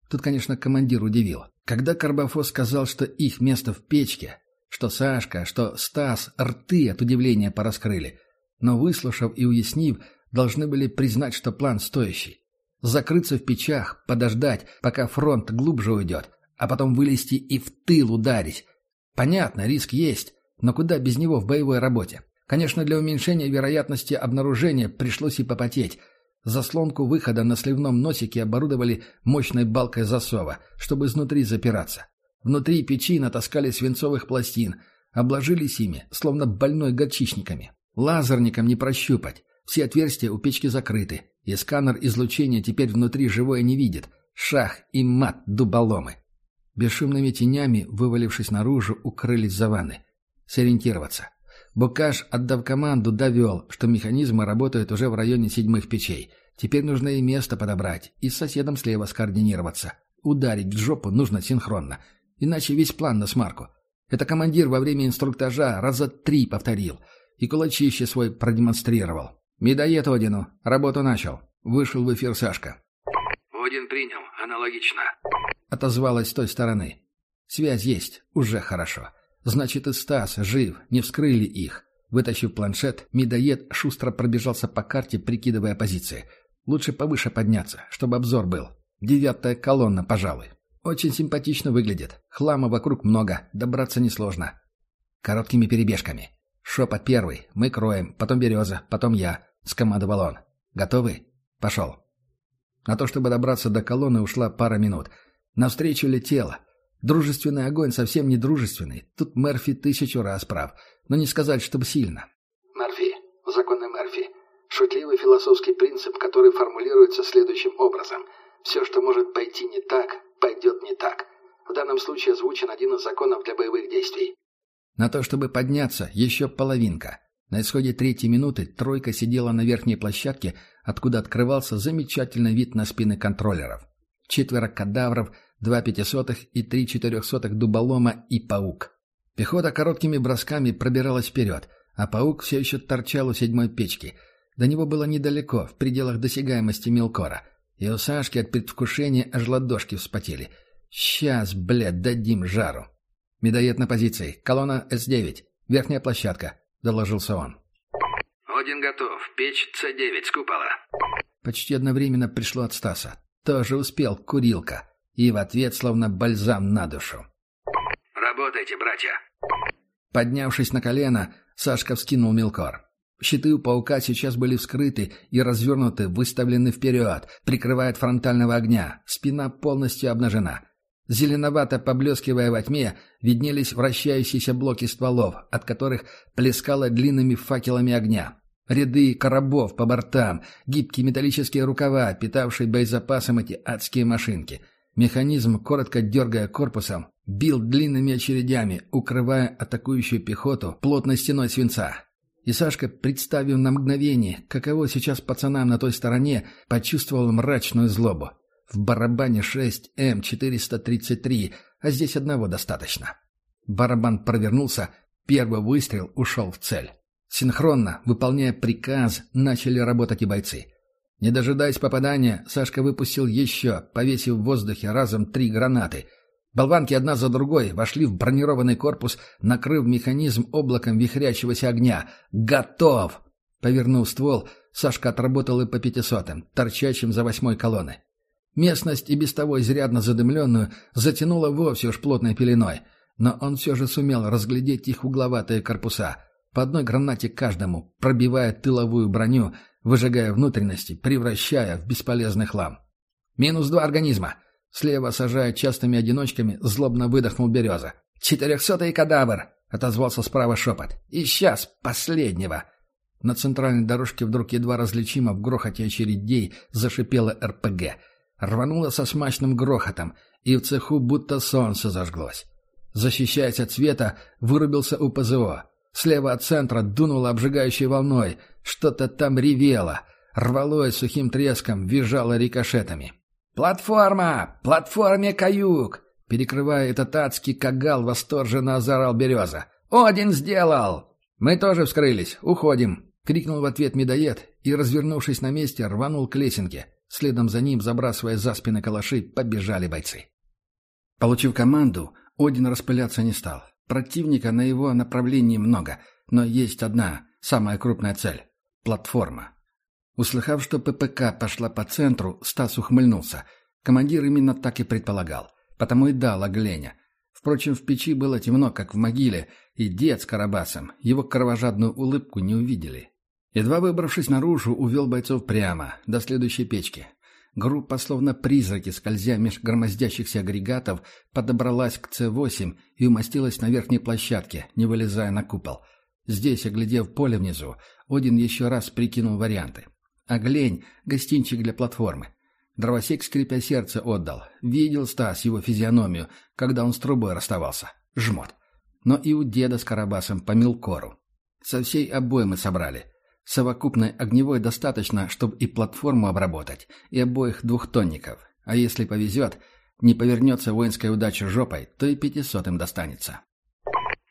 Тут, конечно, командир удивил. Когда Карбофос сказал, что их место в печке, что Сашка, что Стас рты от удивления пораскрыли, но, выслушав и уяснив, должны были признать, что план стоящий. Закрыться в печах, подождать, пока фронт глубже уйдет, а потом вылезти и в тыл ударить. Понятно, риск есть, но куда без него в боевой работе? Конечно, для уменьшения вероятности обнаружения пришлось и попотеть. Заслонку выхода на сливном носике оборудовали мощной балкой засова, чтобы изнутри запираться. Внутри печи натаскали свинцовых пластин, обложились ими, словно больной горчичниками. Лазерником не прощупать. Все отверстия у печки закрыты, и сканер излучения теперь внутри живое не видит. Шах и мат дуболомы. Бесшумными тенями, вывалившись наружу, укрылись за ванны. Сориентироваться. Букаш, отдав команду, довел, что механизмы работают уже в районе седьмых печей. Теперь нужно и место подобрать, и с соседом слева скоординироваться. Ударить в жопу нужно синхронно, иначе весь план на смарку. Это командир во время инструктажа раза три повторил и кулачище свой продемонстрировал. «Медоед Одину. Работу начал». Вышел в эфир Сашка. «Один принял. Аналогично». Отозвалась с той стороны. «Связь есть. Уже хорошо. Значит, и Стас жив. Не вскрыли их». Вытащив планшет, медоед шустро пробежался по карте, прикидывая позиции. Лучше повыше подняться, чтобы обзор был. Девятая колонна, пожалуй. Очень симпатично выглядит. Хлама вокруг много, добраться несложно. Короткими перебежками. Шепот первый, мы кроем, потом береза, потом я. — скомандовал он. «Готовы? Пошел». На то, чтобы добраться до колонны, ушла пара минут. Навстречу летело. Дружественный огонь совсем не дружественный. Тут Мерфи тысячу раз прав. но не сказать, чтобы сильно. Мерфи. Законы Мерфи. Шутливый философский принцип, который формулируется следующим образом. Все, что может пойти не так, пойдет не так. В данном случае озвучен один из законов для боевых действий. На то, чтобы подняться, еще половинка. На исходе третьей минуты тройка сидела на верхней площадке, откуда открывался замечательный вид на спины контроллеров. Четверо кадавров, два пятисотых и три четырехсотых дуболома и паук. Пехота короткими бросками пробиралась вперед, а паук все еще торчал у седьмой печки. До него было недалеко, в пределах досягаемости мелкора. И у Сашки от предвкушения аж ладошки вспотели. «Сейчас, блядь, дадим жару!» «Медоед на позиции. Колонна С-9. Верхняя площадка», — доложился он. «Один готов. Печь С-9 с купола». Почти одновременно пришло от Стаса. Тоже успел, курилка. И в ответ словно бальзам на душу. «Работайте, братья!» Поднявшись на колено, Сашка вскинул мелкор. Щиты у паука сейчас были вскрыты и развернуты, выставлены вперед, прикрывая от фронтального огня. Спина полностью обнажена. Зеленовато поблескивая во тьме, виднелись вращающиеся блоки стволов, от которых плескало длинными факелами огня. Ряды коробов по бортам, гибкие металлические рукава, питавшие боезапасом эти адские машинки. Механизм, коротко дергая корпусом, бил длинными очередями, укрывая атакующую пехоту плотной стеной свинца. И Сашка, представив на мгновение, каково сейчас пацанам на той стороне, почувствовал мрачную злобу. В барабане 6 М433, а здесь одного достаточно. Барабан провернулся, первый выстрел ушел в цель. Синхронно, выполняя приказ, начали работать и бойцы. Не дожидаясь попадания, Сашка выпустил еще, повесив в воздухе разом три гранаты. Болванки одна за другой вошли в бронированный корпус, накрыв механизм облаком вихрящегося огня. «Готов!» Повернув ствол, Сашка отработал и по пятисотым, торчащим за восьмой колонны. Местность, и без того изрядно задымленную, затянула вовсе уж плотной пеленой, но он все же сумел разглядеть их угловатые корпуса — по одной гранате каждому, пробивая тыловую броню, выжигая внутренности, превращая в бесполезный хлам. Минус два организма. Слева, сажая частыми одиночками, злобно выдохнул Береза. «Четырехсотый кадавр!» — отозвался справа шепот. «И сейчас, последнего!» На центральной дорожке вдруг едва различимо в грохоте очередей зашипела РПГ. Рвануло со смачным грохотом, и в цеху будто солнце зажглось. Защищаясь от света, вырубился у ПЗО. Слева от центра дунуло обжигающей волной. Что-то там ревело. Рвалось сухим треском, визжало рикошетами. «Платформа! Платформе каюк!» Перекрывая этот адский кагал, восторженно озорал Береза. «Один сделал!» «Мы тоже вскрылись. Уходим!» — крикнул в ответ медоед и, развернувшись на месте, рванул к лесенке. Следом за ним, забрасывая за спины калаши, побежали бойцы. Получив команду, Один распыляться не стал. Противника на его направлении много, но есть одна, самая крупная цель — платформа. Услыхав, что ППК пошла по центру, Стас ухмыльнулся. Командир именно так и предполагал, потому и дал огления. Впрочем, в печи было темно, как в могиле, и дед с Карабасом его кровожадную улыбку не увидели. Едва выбравшись наружу, увел бойцов прямо, до следующей печки. Группа, словно призраки, скользя меж громоздящихся агрегатов, подобралась к С-8 и умостилась на верхней площадке, не вылезая на купол. Здесь, оглядев поле внизу, Один еще раз прикинул варианты. Оглень — гостинчик для платформы. Дровосек, скрипя сердце, отдал. Видел Стас его физиономию, когда он с трубой расставался. Жмот. Но и у деда с Карабасом по мелкору. Со всей обоймы собрали. Совокупной огневой достаточно, чтобы и платформу обработать, и обоих двухтонников. А если повезет, не повернется воинская удача жопой, то и пятисотым достанется.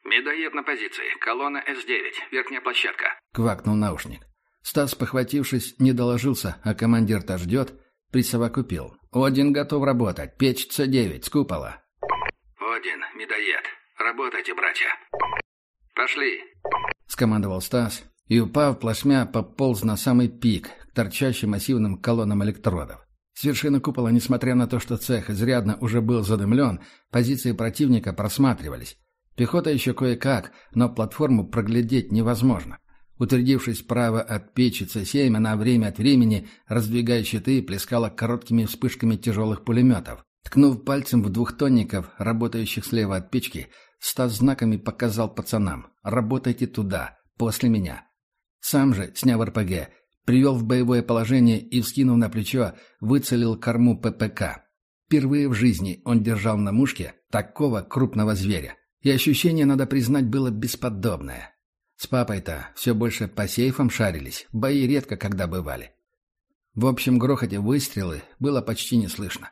«Медоед на позиции. Колонна С-9. Верхняя площадка», — квакнул наушник. Стас, похватившись, не доложился, а командир-то ждет, присовокупил. «Один готов работать. Печь С-9 с купола». «Один, медоед. Работайте, братья». «Пошли», — скомандовал Стас, и, упав плашмя, пополз на самый пик, к торчащим массивным колоннам электродов. С вершины купола, несмотря на то, что цех изрядно уже был задымлен, позиции противника просматривались. Пехота еще кое-как, но платформу проглядеть невозможно. Утвердившись справа от печи С-7, она время от времени, раздвигая щиты, плескала короткими вспышками тяжелых пулеметов. Ткнув пальцем в двухтонников, работающих слева от печки, Стас знаками показал пацанам. «Работайте туда, после меня». Сам же, сняв РПГ, привел в боевое положение и, вскинув на плечо, выцелил корму ППК. Впервые в жизни он держал на мушке такого крупного зверя. И ощущение, надо признать, было бесподобное. С папой-то все больше по сейфам шарились, бои редко когда бывали. В общем грохоте выстрелы было почти не слышно.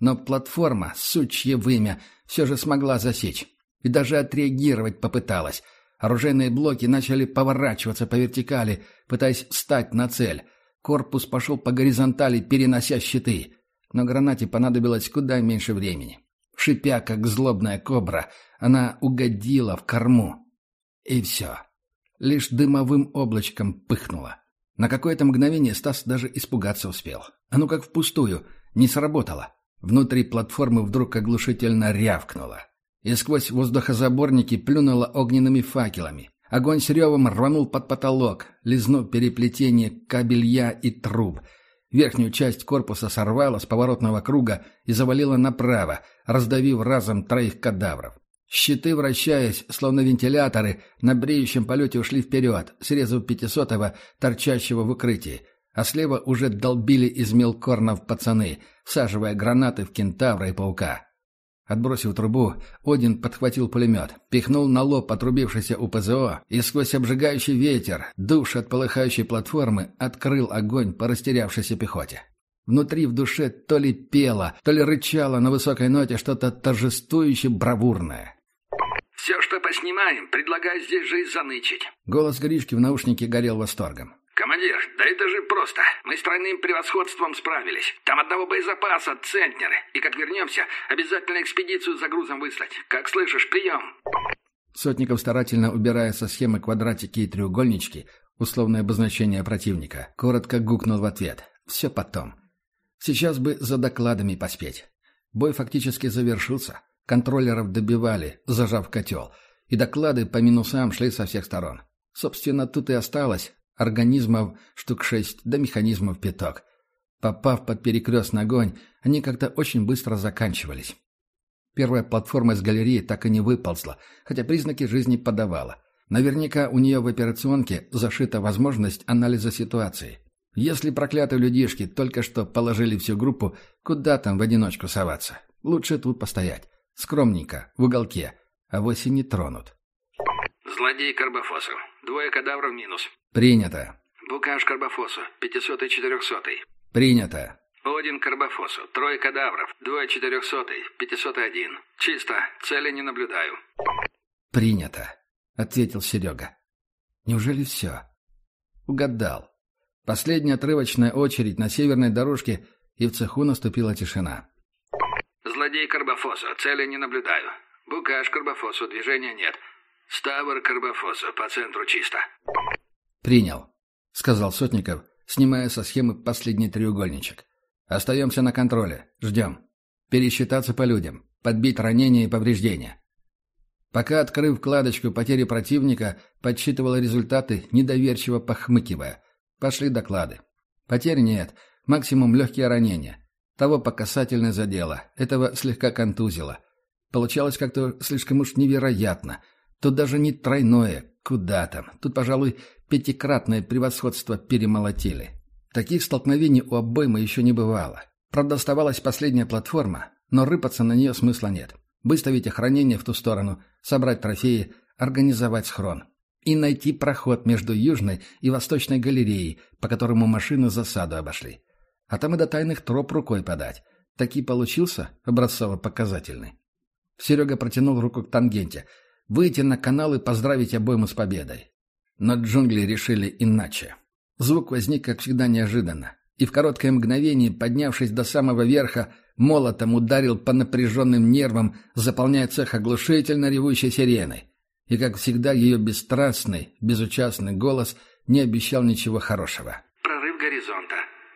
Но платформа, сучье вымя, все же смогла засечь. И даже отреагировать попыталась. Оружейные блоки начали поворачиваться по вертикали, пытаясь встать на цель. Корпус пошел по горизонтали, перенося щиты. Но гранате понадобилось куда меньше времени. Шипя, как злобная кобра, она угодила в корму. И все. Лишь дымовым облачком пыхнула. На какое-то мгновение Стас даже испугаться успел. А ну как впустую, не сработало. Внутри платформы вдруг оглушительно рявкнуло. И сквозь воздухозаборники плюнуло огненными факелами. Огонь с ревом рванул под потолок, лизнув переплетение кабелья и труб. Верхнюю часть корпуса сорвало с поворотного круга и завалило направо, раздавив разом троих кадавров. Щиты, вращаясь, словно вентиляторы, на бреющем полете ушли вперед, срезав пятисотого, торчащего в укрытии, а слева уже долбили из мелкорнов пацаны, всаживая гранаты в кентавра и паука. Отбросив трубу, Один подхватил пулемет, пихнул на лоб отрубившийся ПЗО и сквозь обжигающий ветер, душ от полыхающей платформы, открыл огонь по растерявшейся пехоте. Внутри в душе то ли пело, то ли рычало на высокой ноте что-то торжествующе бравурное. «Все, что поснимаем, предлагаю здесь же и занычить». Голос Гришки в наушнике горел восторгом. «Командир, да это же просто. Мы с тройным превосходством справились. Там одного боезапаса, центнеры. И как вернемся, обязательно экспедицию за грузом выслать. Как слышишь, прием!» Сотников, старательно убирая со схемы квадратики и треугольнички, условное обозначение противника, коротко гукнул в ответ. «Все потом. Сейчас бы за докладами поспеть. Бой фактически завершился. Контроллеров добивали, зажав котел. И доклады по минусам шли со всех сторон. Собственно, тут и осталось. Организмов штук шесть, да механизмов пяток. Попав под перекрестный огонь, они как-то очень быстро заканчивались. Первая платформа из галереи так и не выползла, хотя признаки жизни подавала. Наверняка у нее в операционке зашита возможность анализа ситуации. Если проклятые людишки только что положили всю группу, куда там в одиночку соваться? Лучше тут постоять. Скромненько, в уголке. А вовсе не тронут. Злодей Карбофосов. Двое кадавров минус. Принято. Букаш Карбофосу. 500 и 400. Принято. Один Карбофосу. Трое кадавров. Двое 400. 501. Чисто. Цели не наблюдаю. Принято. Ответил Серега. Неужели все? Угадал. Последняя отрывочная очередь на северной дорожке, и в цеху наступила тишина. Злодей Карбофосу. Цели не наблюдаю. Букаш Карбофосу. Движения нет. Ставр Карбофосу. По центру чисто. «Принял», — сказал Сотников, снимая со схемы последний треугольничек. «Остаемся на контроле. Ждем. Пересчитаться по людям. Подбить ранения и повреждения». Пока, открыв вкладочку потери противника, подсчитывал результаты, недоверчиво похмыкивая. Пошли доклады. Потерь нет, максимум легкие ранения. Того по касательной задело, этого слегка контузило. Получалось как-то слишком уж невероятно. Тут даже не тройное, куда там. Тут, пожалуй, пятикратное превосходство перемолотили. Таких столкновений у обоймы еще не бывало. Правда, оставалась последняя платформа, но рыпаться на нее смысла нет. Выставить охранение в ту сторону, собрать трофеи, организовать схрон. И найти проход между южной и восточной галереей, по которому машины засаду обошли. А там и до тайных троп рукой подать. Таки получился образцово-показательный. Серега протянул руку к тангенте. Выйти на канал и поздравить обойму с победой. Но джунгли решили иначе. Звук возник, как всегда, неожиданно. И в короткое мгновение, поднявшись до самого верха, молотом ударил по напряженным нервам, заполняя цех оглушительно ревущей сиреной. И, как всегда, ее бесстрастный, безучастный голос не обещал ничего хорошего. Прорыв горизонта.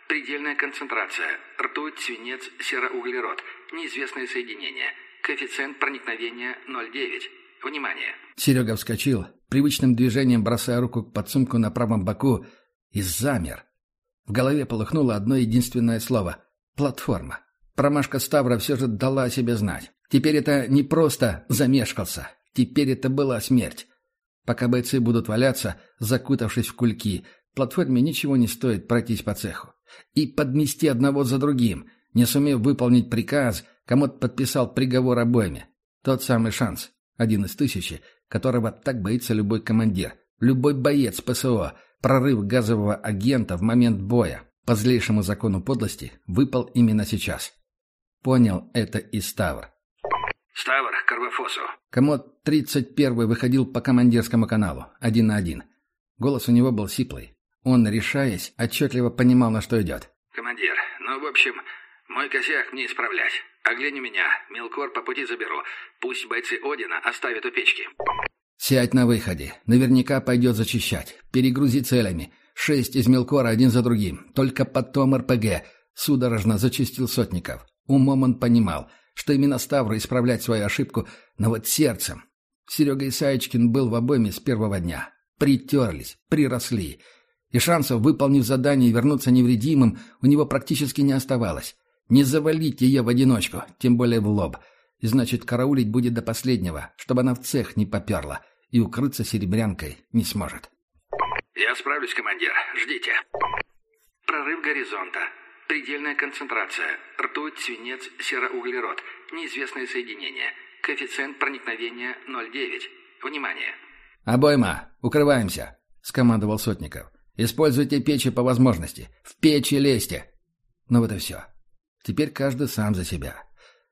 Предельная концентрация. Ртуть, свинец, сероуглерод. Неизвестное соединение. Коэффициент проникновения 0,9. Внимание! Серега вскочил, привычным движением бросая руку к подсумку на правом боку, и замер. В голове полыхнуло одно единственное слово — «платформа». Промашка Ставра все же дала о себе знать. Теперь это не просто замешкался, Теперь это была смерть. Пока бойцы будут валяться, закутавшись в кульки, платформе ничего не стоит пройтись по цеху. И подмести одного за другим, не сумев выполнить приказ, кому-то подписал приговор обоими. Тот самый шанс, один из тысячи, которого так боится любой командир, любой боец ПСО, прорыв газового агента в момент боя, по злейшему закону подлости, выпал именно сейчас. Понял это и Ставр. «Ставр, Карвафосу». Комод 31 выходил по командирскому каналу, один на один. Голос у него был сиплый. Он, решаясь, отчетливо понимал, на что идет. «Командир, ну, в общем, мой косяк мне исправлять. Оглянь меня, мелкор по пути заберу. Пусть бойцы Одина оставят у печки». «Сядь на выходе. Наверняка пойдет зачищать. Перегрузи целями. Шесть из мелкора один за другим. Только потом РПГ». Судорожно зачистил Сотников. Умом он понимал, что именно Ставру исправлять свою ошибку, но вот сердцем. Серега Исаечкин был в обойме с первого дня. Притерлись, приросли. И шансов, выполнив задание и вернуться невредимым, у него практически не оставалось. Не завалить ее в одиночку, тем более в лоб. И значит, караулить будет до последнего, чтобы она в цех не поперла и укрыться серебрянкой не сможет. «Я справлюсь, командир. Ждите». Прорыв горизонта. Предельная концентрация. Ртуть, свинец, сероуглерод. Неизвестное соединение. Коэффициент проникновения 0,9. Внимание! «Обойма! Укрываемся!» — скомандовал Сотников. «Используйте печи по возможности. В печи лезьте!» Ну вот и все. Теперь каждый сам за себя.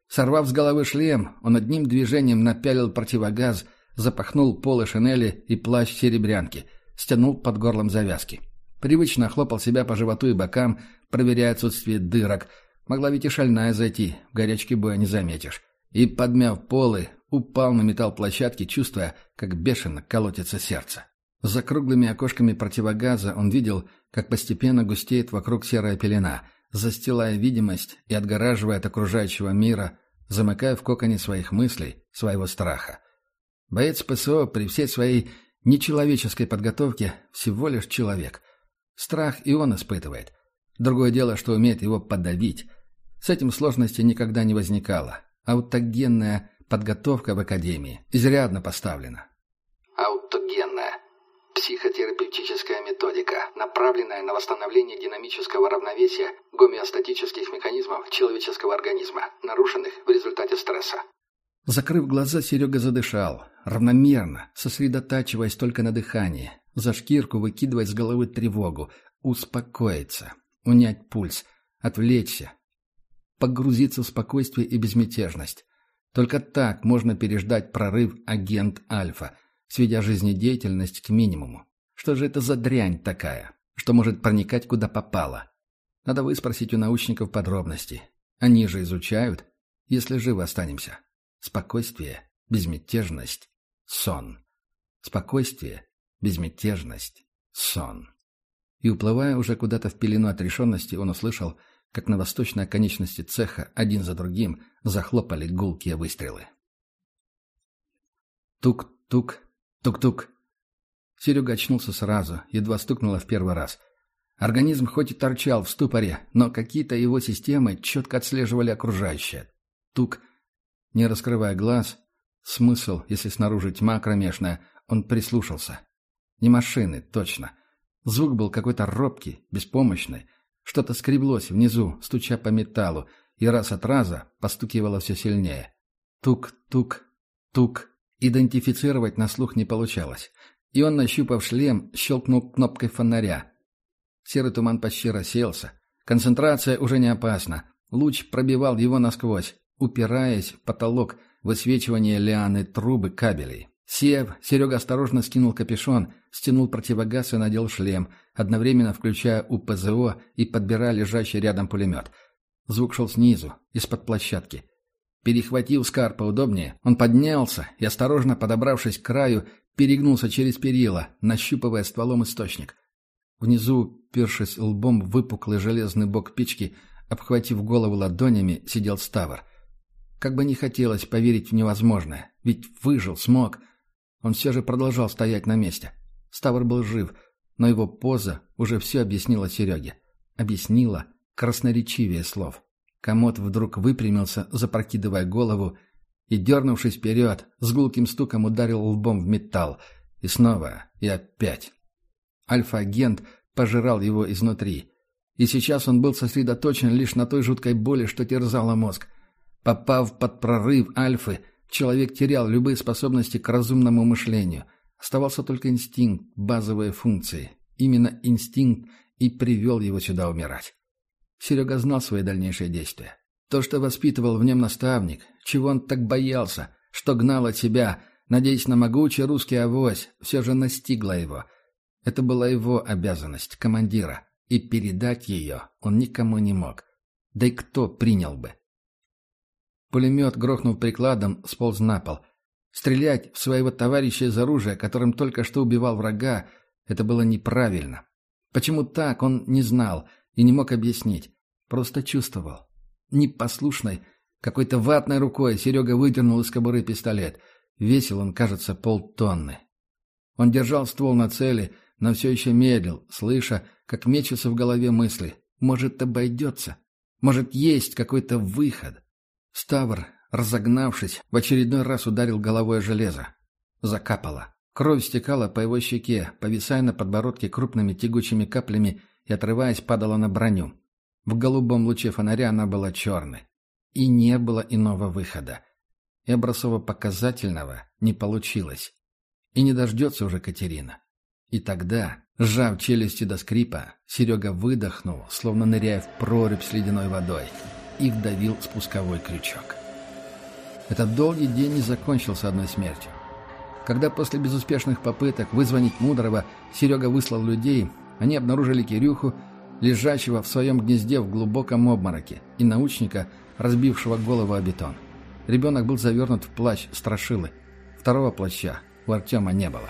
Сорвав с головы шлем, он одним движением напялил противогаз, запахнул полы шинели и плащ серебрянки, стянул под горлом завязки. Привычно хлопал себя по животу и бокам, проверяя отсутствие дырок. Могла ведь и шальная зайти, в горячке боя не заметишь. И, подмяв полы, упал на металл площадки, чувствуя, как бешено колотится сердце. За круглыми окошками противогаза он видел, как постепенно густеет вокруг серая пелена — застилая видимость и отгораживая от окружающего мира, замыкая в коконе своих мыслей, своего страха. Боец ПСО при всей своей нечеловеческой подготовке всего лишь человек. Страх и он испытывает. Другое дело, что умеет его подавить. С этим сложности никогда не возникало. Аутогенная подготовка в Академии изрядно поставлена. Аутогенная. Психотерапевтическая методика, направленная на восстановление динамического равновесия гомеостатических механизмов человеческого организма, нарушенных в результате стресса. Закрыв глаза, Серега задышал, равномерно, сосредотачиваясь только на дыхании, за шкирку выкидывая с головы тревогу, успокоиться, унять пульс, отвлечься, погрузиться в спокойствие и безмятежность. Только так можно переждать прорыв агент Альфа, сведя жизнедеятельность к минимуму. Что же это за дрянь такая, что может проникать куда попало? Надо выспросить у научников подробности. Они же изучают, если живы останемся. Спокойствие, безмятежность, сон. Спокойствие, безмятежность, сон. И уплывая уже куда-то в пелену отрешенности, он услышал, как на восточной оконечности цеха один за другим захлопали гулкие выстрелы. Тук-тук, тук-тук. Серега очнулся сразу, едва стукнуло в первый раз. Организм хоть и торчал в ступоре, но какие-то его системы четко отслеживали окружающее. Тук. Не раскрывая глаз, смысл, если снаружи тьма кромешная, он прислушался. Не машины, точно. Звук был какой-то робкий, беспомощный. Что-то скреблось внизу, стуча по металлу, и раз от раза постукивало все сильнее. Тук-тук, тук. Идентифицировать на слух не получалось. И он, нащупав шлем, щелкнул кнопкой фонаря. Серый туман почти рассеялся. Концентрация уже не опасна. Луч пробивал его насквозь, упираясь в потолок высвечивания лианы трубы кабелей. Сев, Серега осторожно скинул капюшон, стянул противогаз и надел шлем, одновременно включая УПЗО и подбирая лежащий рядом пулемет. Звук шел снизу, из-под площадки. Перехватив скар поудобнее, он поднялся и, осторожно подобравшись к краю, перегнулся через перила, нащупывая стволом источник. Внизу, першись лбом в выпуклый железный бок печки, обхватив голову ладонями, сидел Ставр. Как бы не хотелось поверить в невозможное, ведь выжил, смог. Он все же продолжал стоять на месте. Ставр был жив, но его поза уже все объяснила Сереге. Объяснила красноречивее слов. Комод вдруг выпрямился, запрокидывая голову, и, дернувшись вперед, с гулким стуком ударил лбом в металл. И снова, и опять. Альфа-агент пожирал его изнутри. И сейчас он был сосредоточен лишь на той жуткой боли, что терзала мозг. Попав под прорыв Альфы, человек терял любые способности к разумному мышлению. Оставался только инстинкт, базовые функции. Именно инстинкт и привел его сюда умирать. Серега знал свои дальнейшие действия. То, что воспитывал в нем наставник, чего он так боялся, что гнал от себя, надеясь на могучий русский авось, все же настигла его. Это была его обязанность, командира, и передать ее он никому не мог. Да и кто принял бы? Пулемет, грохнув прикладом, сполз на пол. Стрелять в своего товарища из оружия, которым только что убивал врага, это было неправильно. Почему так, он не знал и не мог объяснить. Просто чувствовал. Непослушной, какой-то ватной рукой Серега выдернул из кобуры пистолет. Весил он, кажется, полтонны. Он держал ствол на цели, но все еще медлил, слыша, как мечутся в голове мысли. Может, обойдется? Может, есть какой-то выход? Ставр, разогнавшись, в очередной раз ударил головой о железо. Закапало. Кровь стекала по его щеке, повисая на подбородке крупными тягучими каплями и, отрываясь, падала на броню. В голубом луче фонаря она была черной. И не было иного выхода. И образцово-показательного не получилось. И не дождется уже Катерина. И тогда, сжав челюсти до скрипа, Серега выдохнул, словно ныряя в прорубь с ледяной водой, и вдавил спусковой крючок. Этот долгий день не закончился одной смертью. Когда после безуспешных попыток вызвонить Мудрого Серега выслал людей, они обнаружили Кирюху, лежащего в своем гнезде в глубоком обмороке, и научника, разбившего голову о бетон. Ребенок был завернут в плащ страшилы. Второго плаща у Артема не было.